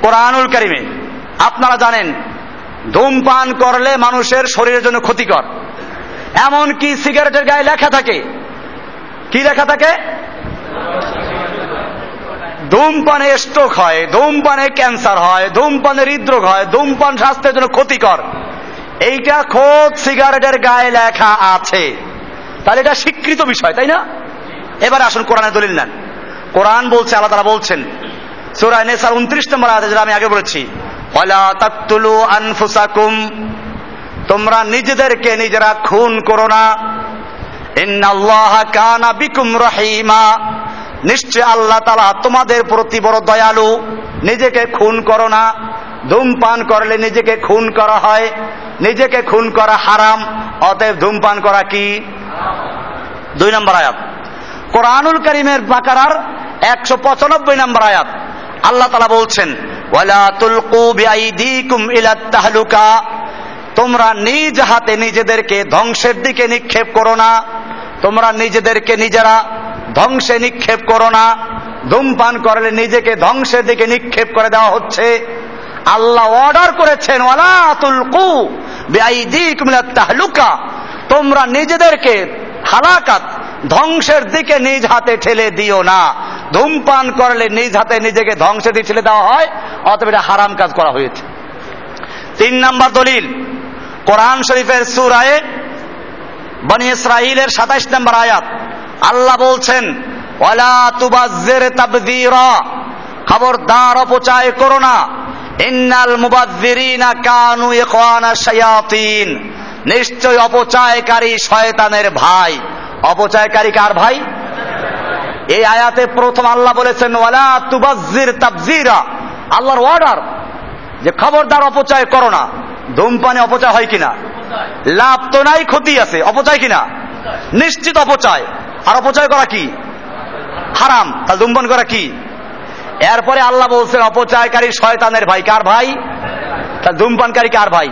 কোরআনুল কারিমে। আপনারা জানেন, ধূমপান করলে মানুষের শরীরের জন্য ক্ষতিকর। এমন কি সিগারেটের গায়ে লেখা থাকে? কি লেখা থাকে? ধূমপানে স্ট্রোক হয়, ধূমপানে ক্যান্সার হয়, ধূমপানে হৃদরোগ হয়, ধূমপান স্বাস্থ্যের জন্য ক্ষতিকর। এইটা খোদ সিগারেটের গায়ে লেখা আছে। তাহলে এটা স্বীকৃত বিষয়, তাই না? এবার আসুন কোরআনের দলিল নেন। কোরআন বলছে, আল্লাহ তারা বলছেন সুরায় নেসার উনত্রিশ নম্বর আয়াতে যেটা আমি আগে বলেছি তাকতুলু আনফুসাকুম, তোমরা নিজেদেরকে নিজেরা খুন করো না। কানা বিকুম রহিমা। নিশ্চয় আল্লাহ তালা তোমাদের প্রতি বড় দয়ালু, নিজেকে খুন করো না। ধূমপান করলে নিজেকে খুন করা হয়, নিজেকে খুন করা হারাম, অতএব ধূমপান করা কি? দুই নম্বর আয়াত। কোরআনুল করিমের বাকারার একশো পঁচানব্বই নম্বর আয়াত। আল্লাহ তালা বলছেন তোমরা নিজ হাতে নিজেদেরকে ধ্বংসের দিকে নিক্ষেপ করো না। তোমরা নিজেদেরকে নিজেরা ধ্বংসে নিক্ষেপ করো না। ধূমপান করলে নিজেকে ধ্বংসের দিকে নিক্ষেপ করে দেওয়া হচ্ছে। আল্লাহ অর্ডার করেছেন তাহলুকা। তোমরা নিজেদেরকে হালাকাত ধ্বংসের দিকে নিজ হাতে ঠেলে দিও না। ধূমপান করলে নিজ হাতে নিজেকে ধ্বংসের দিকে ঠেলে দেওয়া হয় অথবা এটা হারাম কাজ করা হয়েছে। তিন নাম্বার দলিল, কোরআন শরীফের সুরায়ে বনি ইসরাইলের সাতাইশ নম্বর আয়াত। আল্লাহ বলছেন, ওয়ালা তুবাজ্জির তাবযীরা খবরদার অপচয় করো না। ইন্নাল মুবাজ্জিরিনা কানু ইখওয়ানা শায়াতিন নিশ্চয় অপচয়কারী শয়তানের ভাই। অপচয়কারী কার ভাই? এই আয়াতে প্রথম আল্লাহ বলেছেন, ওয়ালা আল্লাহর অর্ডার যে খবরদার অপচয় করো না। ধূমপানে অপচয় হয় কিনা? লাভ তো নাই, ক্ষতি আছে। অপচয় কিনা? নিশ্চিত অপচয়। আর অপচয় করা কি? হারাম। তাহলে ধূমপান করা কি? এরপরে আল্লাহ বলছেন, অপচয়কারী শয়তানের ভাই কার ভাই? তাহলে ধূমপানকারী কার ভাই?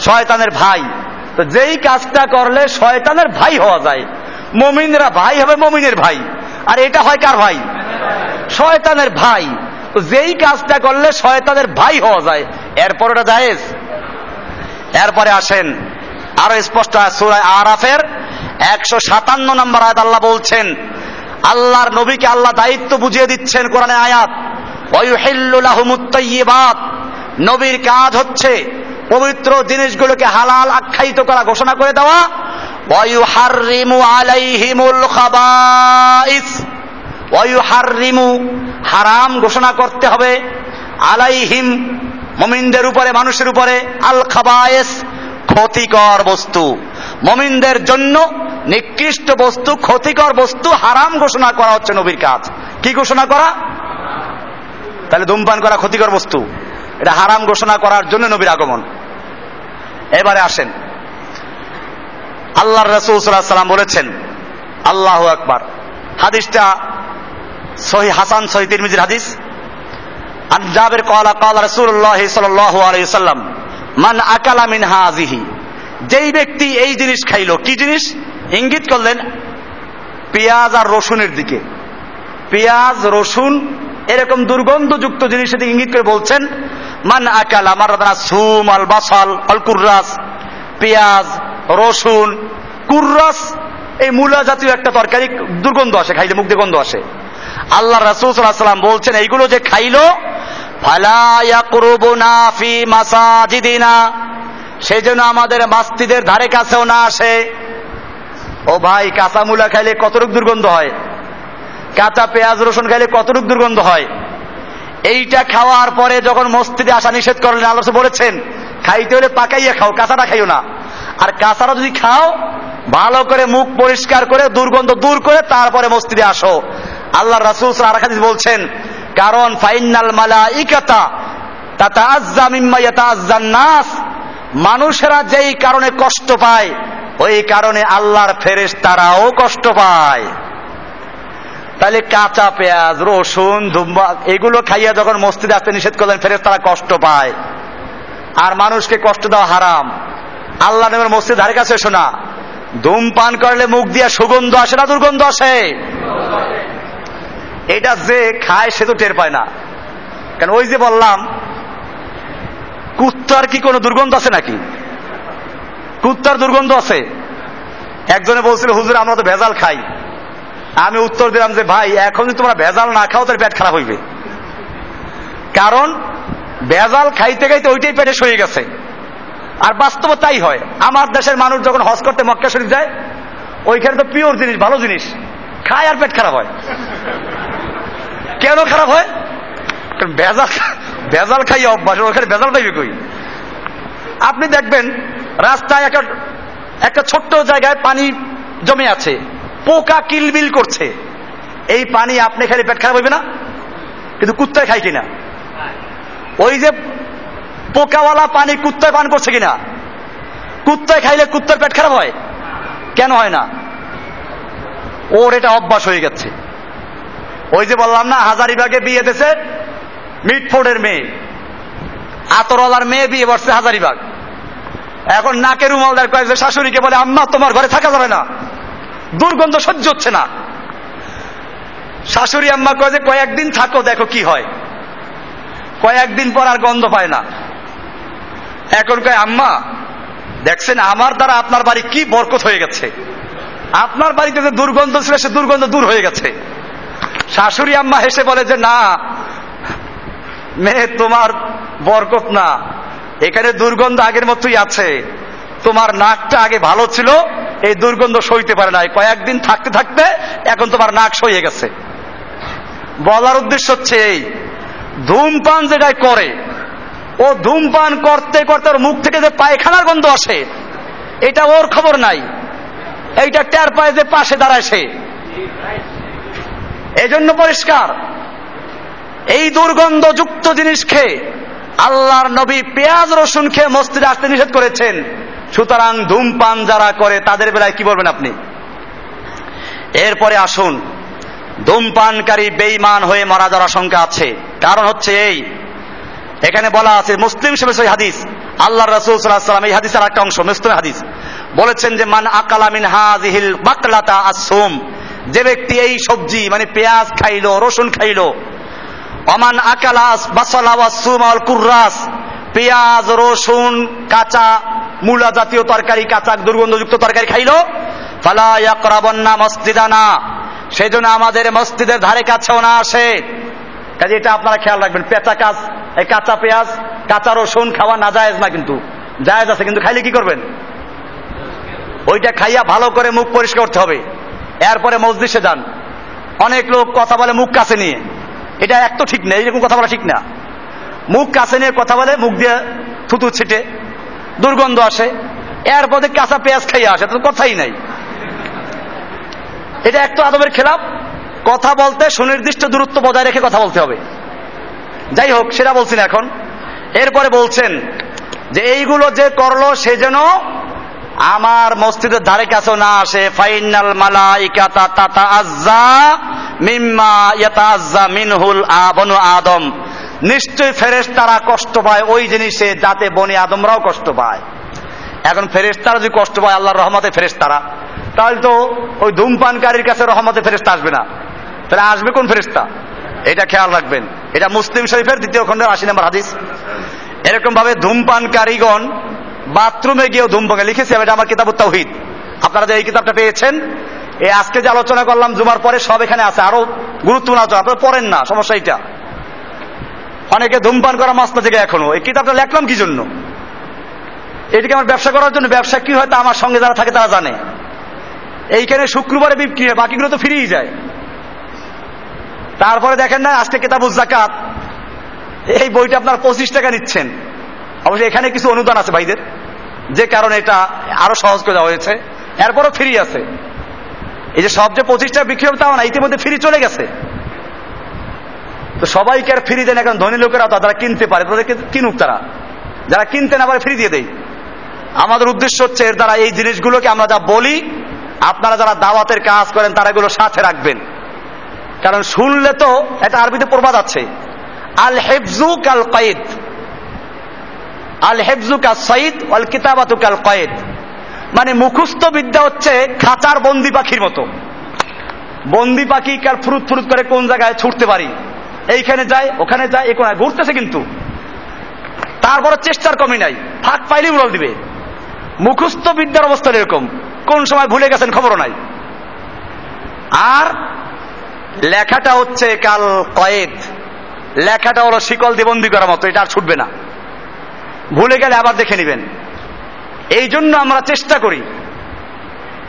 শয়তানের ভাই। তো যেই কাজটা করলে শয়তানের ভাই হওয়া যায়। মমিনরা ভাই হবে মমিনের ভাই। আর এটা হয় কার ভাই? শয়তানের ভাই। তো যেই কাজটা করলে শয়তানের ভাই হওয়া যায়। এরপর ওটা জায়েজ? এরপরে আসেন। আরও স্পষ্ট সুরায় আরাফের একশো সাতান্ন নম্বর আয়াত আল্লাহ বলছেন, আল্লাহর নবীকে আল্লাহ দায়িত্ব বুঝিয়ে দিচ্ছেন কোরআনে আয়াত নবীর কাজ হচ্ছে পবিত্র জিনিসগুলোকে হালাল আখ্যায়িত করা ঘোষণা করে দেওয়া। হারাম ঘোষণা করতে হবে। আলাইহিম মমিনদের উপরে, মানুষের উপরে, আল খাবায়েস, ক্ষতিকর বস্তু। মমিনদের জন্য নিকৃষ্ট বস্তু, ক্ষতিকর বস্তু হারাম ঘোষণা করা হচ্ছে নবীর কাজ। কি ঘোষণা করা? তাহলে ধূমপান করা ক্ষতিকর বস্তু। এটা হারাম ঘোষণা করার জন্য নবীর আগমন। এবারে আসেন। আল্লাহ রসুল সাল্লাম বলেছেন, আল্লাহ আকবার। হাদিসটা সহি হাসান সহি তিরমিজির হাদিস। আন জাবের কলা কলা রসুল্লাহ সাল্লাম, মান আকালা মিন হাজিহি যেই ব্যক্তি এই জিনিস খাইলো, কি জিনিস? ইঙ্গিত করলেন পেঁয়াজ আর রসুনের দিকে। পেঁয়াজ, রসুন এরকম দুর্গন্ধযুক্ত জিনিসের দিকে ইঙ্গিত করে বলছেন মান আকাল আমার সুম আল বাসাল আল কুর্রাস পেঁয়াজ, রসুন, কুর্রাস, এই মূলা জাতীয় একটা তরকারি দুর্গন্ধ আসে, খাইলে মুখ দিয়ে গন্ধ আসে। আল্লাহ রাসুল সাল্লাম বলছেন, এইগুলো যে খাইলো সেই জন্য আমাদের মাস্তিদের ধারে কাছেও না আসে। ও ভাই, কাঁচা মূলা খাইলে কতটুক দুর্গন্ধ হয়? কাঁচা পেঁয়াজ, রসুন খাইলে কতটুক দুর্গন্ধ হয়? এইটা খাওয়ার পরে যখন মসজিদে আসা নিষেধ করলেন, আল্লাহ বলেছেন, খাইতে হলে পাকাইয়া খাও, কাঁচাটা খাইও না। আর কাঁচাটা যদি খাও, ভালো করে মুখ পরিষ্কার করে, দুর্গন্ধ দূর করে তারপরে মসজিদে আসো। আল্লাহ রাসুল আর হাদিস বলছেন, কারণ ফাইনাল মালা ইকাতা নাস। মানুষেরা যেই কারণে কষ্ট পায়, ওই কারণে আল্লাহর ফেরেশ তারাও কষ্ট পায়। তাহলে কাঁচা পেঁয়াজ, রসুন ধুম্বা এগুলো খাইয়া যখন মসজিদে আসতে নিষেধ করলেন ফেরেস তারা কষ্ট পায়। আর মানুষকে কষ্ট দেওয়া হারাম। আল্লাহ নেমের মসজিদ ধারে কাছে শোনা ধূমপান করলে মুখ দিয়ে সুগন্ধ আসে না, দুর্গন্ধ আসে? এটা যে খায় সে তো টের পায় না। কেন ওই যে বললাম, কুত্তার কি কোনো দুর্গন্ধ আছে নাকি? কুত্তার দুর্গন্ধ আছে। একজনে বলছিল, হুজুর, আমরা তো ভেজাল খাই। আমি উত্তর দিলাম যে, ভাই এখন যদি তোমরা ভেজাল না খাও তার পেট খারাপ হইবে। কারণ, ভেজাল খাইতে খাইতে ওইটাই পেটে সয়ে গেছে। আর বাস্তব তাই হয়। আমার দেশের মানুষ যখন হজ করতে মক্কা শরীফ যায়, ওইখানে তো পিওর জিনিস, ভালো জিনিস। খায় আর পেট খারাপ হয়। কেন খারাপ হয়? ভেজাল ভেজাল খাই অভ্যাস, ওখানে ভেজাল পাইবে কই? আপনি দেখবেন, রাস্তায় একটা একটা ছোট্ট জায়গায় পানি জমে আছে। পোকা কিলবিল করছে। এই পানি আপনি খালি পেট খারাপ হইবে না, কিন্তু কুত্তায় খাই কিনা? ওই যে পোকাওয়ালা পানি কুত্তায় পান করছে কিনা? কুত্তায় খাইলে কুত্তার পেট খারাপ হয়? কেন হয় না? ওর এটা অভ্যাস হয়ে গেছে। ওই যে বললাম না হাজারিবাগে বিয়ে দিয়েছে মিটফোর্ডের মেয়ে। আতরওয়ালার মেয়ে বিয়ে বসছে হাজারিবাগ এখন নাকের রুমালদার কয়েছে শাশুড়িকে বলে, আম্মা, তোমার ঘরে থাকা যাবে না। দুর্গন্ধ সহ্য হচ্ছে না। শাশুড়ি আম্মা কয়ে যে, কয়েকদিন থাকো, দেখো কি হয়। কয়েকদিন পর আর গন্ধ পায় না। এখন কয়, আম্মা, দেখছেন, আমার দ্বারা আপনার বাড়ি কি বরকত হয়ে গেছে। আপনার বাড়িতে যে দুর্গন্ধ ছিল, সে দুর্গন্ধ দূর হয়ে গেছে। শাশুড়ি আম্মা হেসে বলে যে, না, মেয়ে, তোমার বরকত না। এখানে দুর্গন্ধ আগের মতোই আছে। তোমার নাকটা আগে ভালো ছিল এই দুর্গন্ধ সইতে পারে নাই। কয়েকদিন থাকতে থাকতে এখন তোমার নাক সইয়ে গেছে। বলার উদ্দেশ্য হচ্ছে এই, ধূমপান যেটাই করে, ও ধূমপান করতে করতে ওর মুখ থেকে যে পায়খানার গন্ধ আসে, এটা ওর খবর নাই। এইটা টের পায় যে পাশে দাঁড়ায় সে। এই জন্য পরিষ্কার, এই দুর্গন্ধযুক্ত জিনিস খেয়ে আল্লাহর নবী পেঁয়াজ রসুন খেয়ে মসজিদে আসতে নিষেধ করেছেন। সুতরাং ধূমপান যারা করে, তাদের বেলায় কি বলবেন আপনি? এরপরে আসুন। ধূমপানকারী বেইমান হয়ে মারা যাওয়ার আশঙ্কা আছে। কারণ হচ্ছে এই, এখানে বলা আছে, মুসলিম সে হাদিস আল্লাহ রসুল সাল্লাম এই হাদিসের একটা অংশ মুসলিম হাদিস, বলেছেন যে, মান আকালা মিন হাজিহিল বাকলাতা আসুম যে ব্যক্তি এই সবজি মানে পেঁয়াজ খাইলো, রসুন খাইলো অমান আকালাস বাসলা ওয়াসুম আল কুর্রাস পেঁয়াজ, রসুন, কাঁচা মূলা জাতীয় তরকারি, কাঁচা দুর্গন্ধযুক্ত তরকারি খাইল। ফালা ইয়াকরাবান্না মসজিদানা। সেই জন্য আমাদের মসজিদের ধারে কাছেও না আসে। কাজে এটা আপনারা খেয়াল রাখবেন, পেঁচা কাজ, এই কাঁচা পেঁয়াজ, কাঁচা রসুন খাওয়া না জায়েজ না কিন্তু। জায়েজ আছে, কিন্তু খাইলে কি করবেন? ওইটা খাইয়া ভালো করে মুখ পরিষ্কার করতে হবে। এরপরে মসজিদে যান। অনেক লোক কথা বলে মুখ কাছে নিয়ে। এটা এক তো ঠিক না এইরকম কথা বলা ঠিক না। মুখ কাছে নিয়ে কথা বলে, মুখ দিয়ে থুতু ছিটে, দুর্গন্ধ আসে। এরপরে কাঁচা পেঁয়াজ খাইয়া আসে তো কথাই নাই। এটা এক তো আদবের খেলাফ কথা বলতে সুনির্দিষ্ট দূরত্ব বজায় রেখে কথা বলতে হবে। যাই হোক, সেটা বলছি না এখন। এরপরে বলছেন যে এইগুলো যে করল সে যেন আমার মসজিদের ধারে কাছে না আসে। ফাইনাল মালাইকাতা তাতা আজ্জা মিম্মা ইয়াতা আজ্জা মিনহুল আবনু আদম। নিশ্চয় ফেরেশ তারা কষ্ট পায়, ওই জিনিসে যাতে বনি আদমরাও কষ্ট পায়। এখন ফেরেশ তারা যদি কষ্ট পায়, আল্লাহর রহমতে ফেরেশ তারা তাহলে তো ওই ধূমপানকারীর কাছে রহমতে ফেরেস্তা আসবে না। তাহলে আসবে কোন ফেরেস্তা এটা খেয়াল রাখবেন। এটা মুসলিম শরীফের দ্বিতীয় খণ্ডের আশি নম্বর হাদিস। এরকম ভাবে ধূমপানকারীগণ বাথরুমে গিয়েও ধূমপান লিখেছি এটা আমার কিতাব তাওহিদ। আপনারা যে এই কিতাবটা পেয়েছেন এই আজকে যে আলোচনা করলাম, জুমার পরে সব এখানে আছে। আরও গুরুত্বপূর্ণ আলোচনা, আপনারা পড়েন না, সমস্যা এটা অনেকে ধূমপান করা মাস্তা থেকে এখনও। এই কিতাবটা লেখলাম কি জন্য? এটিকে আমার ব্যবসা করার জন্য। ব্যবসা কি হয় তা আমার সঙ্গে যারা থাকে তারা জানে। এইখানে শুক্রবারে বিক্রি হয়? বাকিগুলো তো ফিরেই যায়। তারপরে দেখেন না, আজকে কেতাবুজ জাকাত এই বইটা আপনার পঁচিশ টাকা নিচ্ছেন। অবশ্যই এখানে কিছু অনুদান আছে ভাইদের। যে কারণে এটা আরও সহজ করে দেওয়া হয়েছে। এরপরও ফ্রি আছে। এই যে সব যে পঁচিশ টাকা বিক্রি হবে তাও না, ইতিমধ্যে ফ্রি চলে গেছে। তো সবাইকে আর ফ্রি দেন এখন ধনী লোকেরা, তারা কিনতে পারে, তাদেরকে কিনুক তারা। যারা কিনতে না পারে, ফ্রি দিয়ে দেয় আমাদের উদ্দেশ্য হচ্ছে, এর দ্বারা এই জিনিসগুলোকে আমরা যা বলি, আপনারা যারা দাওয়াতের কাজ করেন, তারা এগুলো সাথে রাখবেন। কারণ শুনলে তো এটা আরবিতে প্রবাদ আছে। আল হেফজু কাল কয়েদ আল হেফজু কাল সঈদ আল কিতাবাতু কাল কয়েদ মানে মুখস্থ বিদ্যা হচ্ছে খাঁচার বন্দি পাখির মতো। বন্দি পাখি কার ফুরুত ফুরুত করে কোন জায়গায় ছুটতে পারি? এইখানে যায়, ওখানে যায় এখানে ঘুরতেছে কিন্তু। তারপরে চেষ্টার কমি নাই। ফাঁক পাইলেই উড়াল দিবে। মুখস্থ বিদ্যার অবস্থা এরকম। কোন সময় ভুলে গেছেন খবরও নাই। আর লেখাটা হচ্ছে কাল কয়েদ। লেখাটা হলো শিকল দিবন্দি করার মতো, এটা আর ছুটবে না। ভুলে গেলে আবার দেখে নেবেন। এই জন্য আমরা চেষ্টা করি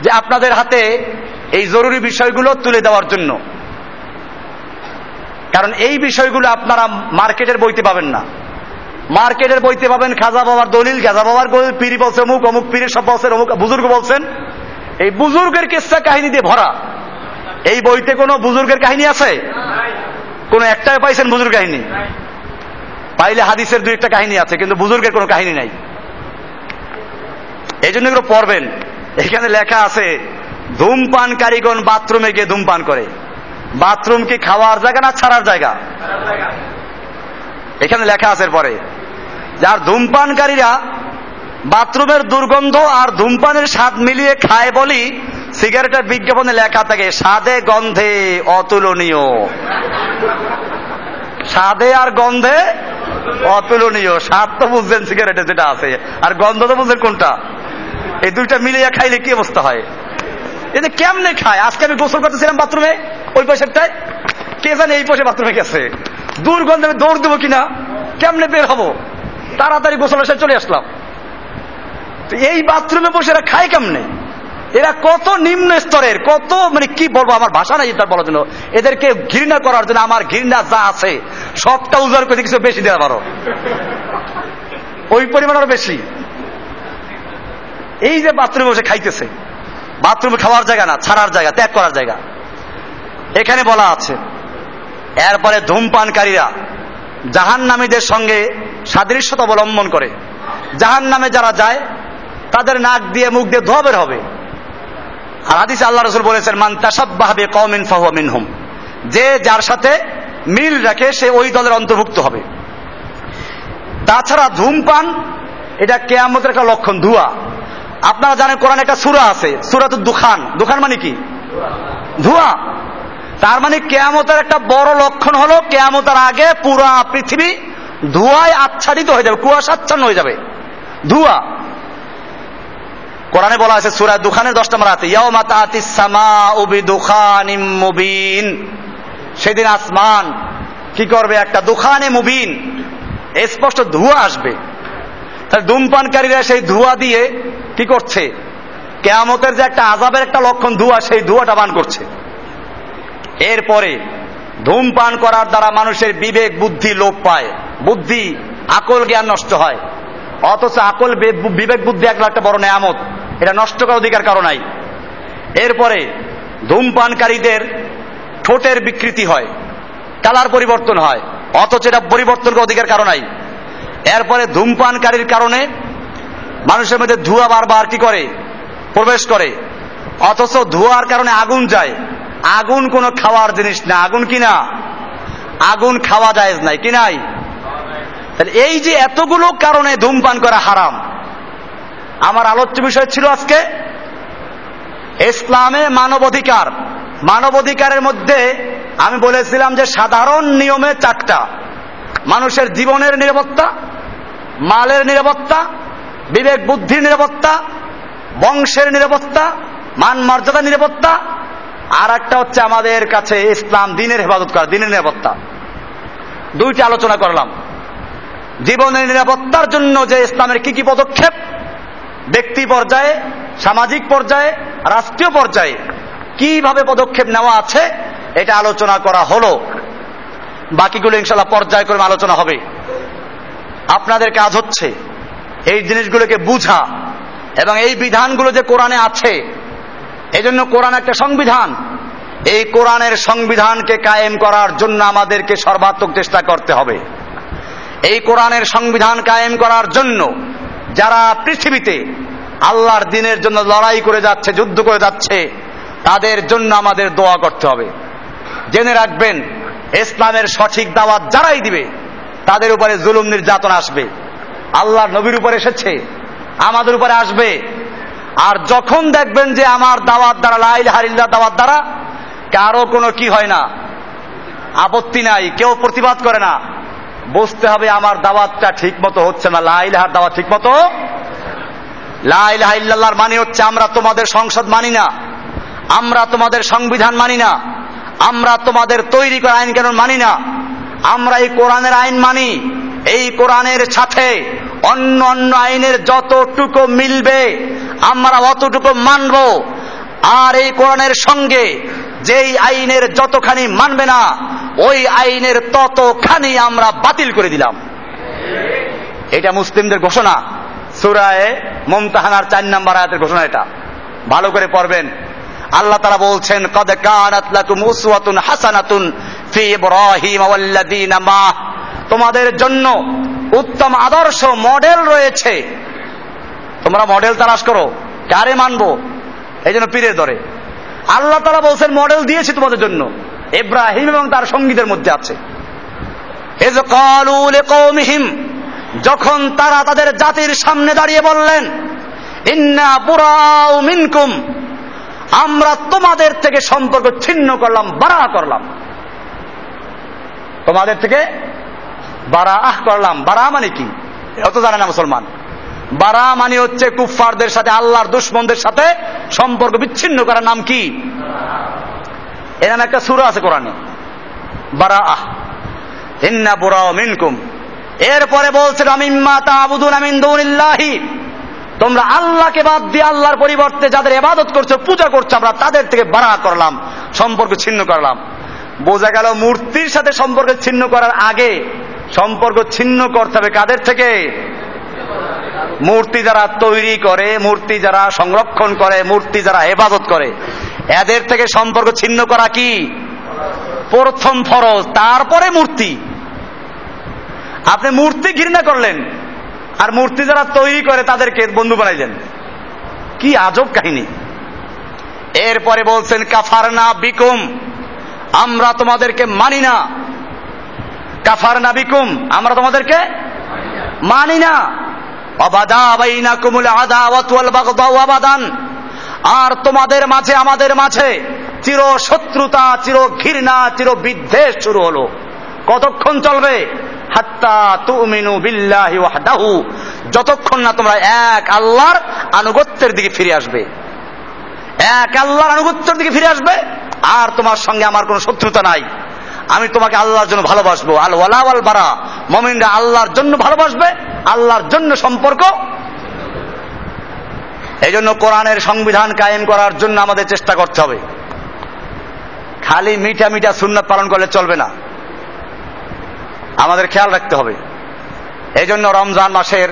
যে আপনাদের হাতে এই জরুরি বিষয়গুলো তুলে দেওয়ার জন্য। কারণ এই বিষয়গুলো আপনারা মার্কেটের বইতে পাবেন না। মার্কেটের বইতে পাবেন খাজা বাবার দলিল, খাজা বাবার দলিল, পিরি বলছে অমুক অমুক পীরের সব বলছেন, অমুক বুজুর্গ বলছেন। এই বুজুর্গের কেসা কাহিনী দিয়ে ভরা? এই বইতে কোনো বুজুর্গের কাহিনী আছে? কোন একটাই পাইছেন বুজুর্গ কাহিনী? পাইলে হাদিসের দুই একটা কাহিনী আছে, কিন্তু বুজুর্গের কোনো কাহিনী নাই। এই জন্য এগুলো পড়বেন। এখানে লেখা আছে, ধূমপান কারিগণ বাথরুমে গিয়ে ধূমপান করে। বাথরুম কি খাওয়ার জায়গা না ছাড়ার জায়গা? এখানে লেখা আছে পরে যার ধূমপানকারীরা বাথরুমের দুর্গন্ধ আর ধূমপানের স্বাদ মিলিয়ে খায় বলি সিগারেটের বিজ্ঞাপনে লেখা থাকে, স্বাদে গন্ধে অতুলনীয়। স্বাদে আর গন্ধে অতুলনীয়। স্বাদ তো বুঝছেন সিগারেটে যেটা আছে, আর গন্ধ তো বুঝছেন কোনটা? এই দুইটা মিলিয়ে খাইলে কি অবস্থা হয়? এতে কেমনে খায়? আজকে আমি গোসল করতেছিলাম বাথরুমে, ওই পয়সাটায় কে জানে এই পয়সা বাথরুমে গেছে? দুর্গন্ধে আমি দৌড় দেবো কিনা? কেমনে বের হব? তাড়াতাড়ি গোসল এসে চলে আসলাম। এই বাথরুমে বসে এরা খায় কেমনে? এরা কত নিম্ন স্তরের, কত মানে কি বলব, আমার ভাষা নাই তার বলার জন্য। এদেরকে ঘৃণা করার জন্য আমার ঘৃণা যা আছে, সবটা উজাড় করে কিছু বেশি দেওয়া পারো ওই পরিমাণ আরও বেশি। এই যে বাথরুমে বসে খাইতেছে। বাথরুমে খাওয়ার জায়গা না, ছাড়ার জায়গা, ত্যাগ করার জায়গা। এখানে বলা আছে, এরপরে ধূমপানকারীরা জাহান নামীদের সঙ্গে সাদৃশ্যতা অবলম্বন করে। জাহান নামে যারা যায়, তাদের নাক দিয়ে মুখ দিয়ে ধোয়া বের হবে। আর হাদিসে আল্লাহ রসুল বলেছেন, মান তাসাব্বাহবে কমিন ফাহুয়া মিনহুম। যে যার সাথে মিল রাখে, সে ওই দলের অন্তর্ভুক্ত হবে। তাছাড়া ধূমপান, এটা কেয়ামতের একটা লক্ষণ, ধোঁয়া। আপনারা জানেন কোরআন একটা সুরা আছে সুরা তো দুখান। দুখান মানে কি? ধোঁয়া। তার মানে কেয়ামতের একটা বড় লক্ষণ হলো, কেয়ামতের আগে পুরা পৃথিবী ধোঁয়ায় আচ্ছাদিত হয়ে যাবে, কুয়াশাচ্ছন্ন হয়ে যাবে। ধোঁয়া। কোরআনে বলা আছে সুরা দুখানের দশটা মারাতে ইয়াউমা তাতিস সামা উবি দুখানিম মুবিন। সেদিন আসমান কি করবে? একটা দুখানে মুবিন। স্পষ্ট ধোঁয়া আসবে। তাহলে ধূমপানকারীরা সেই ধোঁয়া দিয়ে কি করছে? কেয়ামতের যে একটা আজাবের একটা লক্ষণ ধোঁয়া সেই ধোঁয়াটা বান করছে। এরপরে ধূমপান করার দ্বারা মানুষের বিবেক, বুদ্ধি লোপ পায়। বুদ্ধি, আকল জ্ঞান নষ্ট হয়। অথচ আকল বিবেক, বুদ্ধি এক একটা বড় নেয়ামত। এটা নষ্ট করার অধিকার কারও নাই। এরপরে ধূমপানকারীদের ঠোঁটের বিকৃতি হয় কালার পরিবর্তন হয়। অথচ এটা পরিবর্তন করার অধিকার কারও নাই। এরপরে ধূমপানকারীর কারণে মানুষের মধ্যে ধোঁয়া বারবার কি করে? প্রবেশ করে। অথচ ধোঁয়ার কারণে আগুন যায়। আগুন কোনো খাওয়ার জিনিস না। আগুন কি না? আগুন খাওয়া যায় নাই। কি নাই? এই যে এতগুলো কারণে ধূমপান করা হারাম। আমার আলোচ্য বিষয় ছিল আজকে, ইসলামে মানবাধিকার। মানবাধিকারের মধ্যে আমি বলেছিলাম যে সাধারণ নিয়মে চারটা। মানুষের জীবনের নিরাপত্তা, মালের নিরাপত্তা বিবেক বুদ্ধির নিরাপত্তা, বংশের নিরাপত্তা, মান মর্যাদা নিরাপত্তা, আর একটা হচ্ছে আমাদের কাছে ইসলাম দিনের হেফাজত করা, দিনের নিরাপত্তা। দুইটি আলোচনা করলাম। জীবনের নিরাপত্তার জন্য যে ইসলামের কি কি পদক্ষেপ, ব্যক্তি পর্যায়ে, সামাজিক পর্যায়ে, রাষ্ট্রীয় পর্যায়ে কীভাবে পদক্ষেপ নেওয়া আছে, এটা আলোচনা করা হলো। বাকিগুলো ইনশাল্লাহ পর্যায়ক্রমে আলোচনা হবে। আপনাদের কাজ হচ্ছে এই জিনিসগুলোকে বুঝা এবং এই বিধানগুলো যে কোরআনে আছে এই জন্য কোরআন একটা সংবিধান। এই কোরআনের সংবিধানকে কায়েম করার জন্য আমাদেরকে সর্বাত্মক চেষ্টা করতে হবে। এই কোরআনের সংবিধান কায়েম করার জন্য যারা পৃথিবীতে আল্লাহর দিনের জন্য লড়াই করে যাচ্ছে, যুদ্ধ করে যাচ্ছে, তাদের জন্য আমাদের দোয়া করতে হবে। জেনে রাখবেন, ইসলামের সঠিক দাওয়াত যারাই দিবে, তাদের উপরে জুলুম নির্যাতন আসবে। আল্লাহর নবীর উপরে এসেছে, আমাদের উপরে আসবে। আর যখন দেখবেন যে আমার দাওয়াত দ্বারা লাইল হারিল্লা দাওয়াত দ্বারা, কারও কোনো কি হয় না, আপত্তি নাই, কেউ প্রতিবাদ করে না। বুঝতে হবে আমার দাওয়াতটা ঠিক মতো হচ্ছে না লাইল হার দাওয়াত ঠিক মতো লাইল হাইল্লার মানে হচ্ছে আমরা তোমাদের সংসদ মানি না, আমরা তোমাদের সংবিধান মানি না, আমরা তোমাদের তৈরি করা আইন কানুন মানি না, আমরা এই কোরআনের আইন মানি। এই কোরআনের সাথে অন্য অন্য আইনের যতটুকু মিলবে, আমরা অতটুকু মানব। আর এই কোরআনের সঙ্গে যেই আইনের যতখানি মানবে না, ওই আইনের ততখানি আমরা বাতিল করে দিলাম। এটা মুসলিমদের ঘোষণা। সুরায় মমতাহানার চার নাম্বার আয়াতের ঘোষণা এটা। ভালো করে পড়বেন। আল্লাহ তারা বলছেন, কদ কানাত উসওয়াতুন হাসানাতুন ফি ইব্রাহিম ওয়াল্লাযীনা তোমাদের জন্য উত্তম আদর্শ মডেল রয়েছে। তোমরা মডেল তালাশ করো, কারে মানবো? এই জন্য পীরের দরে। আল্লাহ তারা বলছেন, মডেল দিয়েছি তোমাদের জন্য। ইব্রাহিম এবং তার সঙ্গীদের মধ্যে আছে। যখন তারা তাদের জাতির সামনে দাঁড়িয়ে বললেন, ইন্না বুরাউ মিনকুম, আমরা তোমাদের থেকে সম্পর্ক ছিন্ন করলাম বাড়া করলাম। তোমাদের থেকে বারা আহ করলাম। বারা মানে কি? অত জানে না মুসলমান। বারা মানে হচ্ছে কুফফারদের সাথে, আল্লাহর দুশ্মনদের সাথে সম্পর্ক বিচ্ছিন্ন করার নাম কি? এর নামে একটা সুর আছে কোরআনে। বারা আহ ইন্না বুরাও মিনকুম। এরপরে বলছেন আমিম্মা তাবুদুন আমিন দৌনিল্লাহি। তোমরা আল্লাহকে বাদ দিয়ে আল্লাহর পরিবর্তে যাদের এবাদত করছ, পূজা করছ, আমরা তাদের থেকে বাড়া করলাম, সম্পর্ক ছিন্ন করলাম। বোঝা গেল মূর্তির সাথে সম্পর্ক ছিন্ন করার আগে সম্পর্ক ছিন্ন করতে হবে কাদের থেকে? মূর্তি যারা তৈরি করে, মূর্তি যারা সংরক্ষণ করে, মূর্তি যারা হেফাজত করে, এদের থেকে সম্পর্ক ছিন্ন করা কি? প্রথম ফরজ, তারপরে মূর্তি। আপনি মূর্তি ঘৃণা করলেন, আর মূর্তি যারা তৈরি করে তাদেরকে বন্ধু বানাইলেন। কি আজব কাহিনী। এরপরে বলছেন, কাফারনা বিকুম, আমরা তোমাদেরকে মানি না। কাফারনা বিকুম আমরা তোমাদেরকে মানি না। আর তোমাদের মাঝে, আমাদের মাঝে চির শত্রুতা, চির ঘৃণা, চির বিদ্বেষ শুরু হলো। কতক্ষণ চলবে? যতক্ষণ না তোমরা এক আল্লাহর আনুগত্যের দিকে ফিরে আসবে। এক আল্লাহর আনুগত্যের দিকে ফিরে আসবে, আর তোমার সঙ্গে আমার কোনো শত্রুতা নাই। আমি তোমাকে আল্লাহর জন্য ভালোবাসবো। আল ওয়ালা ওয়াল বারা। মমিনরা আল্লাহর জন্য ভালোবাসবে, আল্লাহর জন্য সম্পর্ক। এই জন্য কোরআনের সংবিধান কায়েম করার জন্য আমাদের চেষ্টা করতে হবে। খালি মিঠা মিঠা সুন্নত পালন করলে চলবে না। আমাদের খেয়াল রাখতে হবে। এই জন্য রমজান মাসের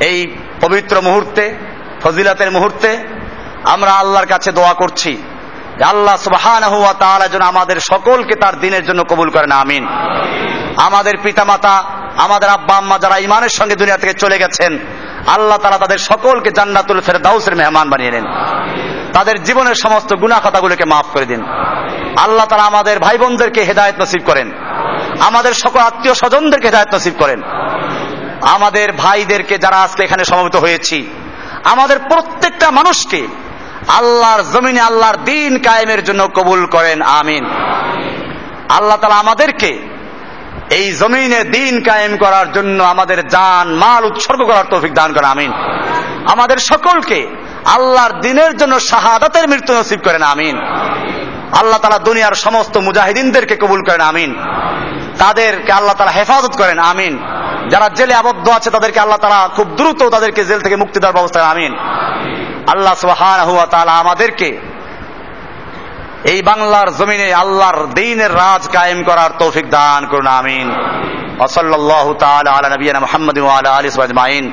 এই পবিত্র মুহূর্তে, ফজিলাতের মুহূর্তে আমরা আল্লাহর কাছে দোয়া করছি। আল্লাহ সুবাহান হুয়া তাআলা যেন আমাদের সকলকে তার দিনের জন্য কবুল করেন, আমিন। আমাদের পিতামাতা, আমাদের আব্বা আম্মা যারা ইমানের সঙ্গে দুনিয়া থেকে চলে গেছেন, আল্লাহ তারা তাদের সকলকে জান্নাতুল ফেরদাউসের মেহমান বানিয়ে নেন। তাদের জীবনের সমস্ত গুণা মাফ করে দিন। আল্লাহ তারা আমাদের ভাই বোনদেরকে হেদায়ত নসিব করেন। আমাদের সকল আত্মীয় স্বজনদেরকে হেদায়ত নসিব করেন। আমাদের ভাইদেরকে যারা আজকে এখানে সমবেত হয়েছি, আমাদের প্রত্যেকটা মানুষকে আল্লাহর জমিনে আল্লাহর দিন কায়েমের জন্য কবুল করেন, আমিন। আল্লাহ তালা আমাদেরকে এই জমিনে দিন কায়েম করার জন্য আমাদের জান, মাল উৎসর্গ করার তৌফিক দান করেন, আমিন। আমাদের সকলকে আল্লাহর দিনের জন্য শাহাদাতের মৃত্যু নসিব করেন, আমিন। আল্লাহ তালা দুনিয়ার সমস্ত মুজাহিদিনদেরকে কবুল করেন, আমিন। তাদেরকে আল্লাহ তালা হেফাজত করেন আমিন যারা জেলে আবদ্ধ আছে তাদেরকে আল্লাহ তালা খুব দ্রুত তাদেরকে জেল থেকে মুক্তি দেওয়ার ব্যবস্থা করেন আমিন আল্লাহ সুহান হুয়া তালা আমাদেরকে এই বাংলার জমিনে আল্লাহর দিনের রাজ কায়েম করার তৌফিক দান করুন আমিন وصلى الله تعالى على نبينا محمد وعلى اله وصحبه اجمعين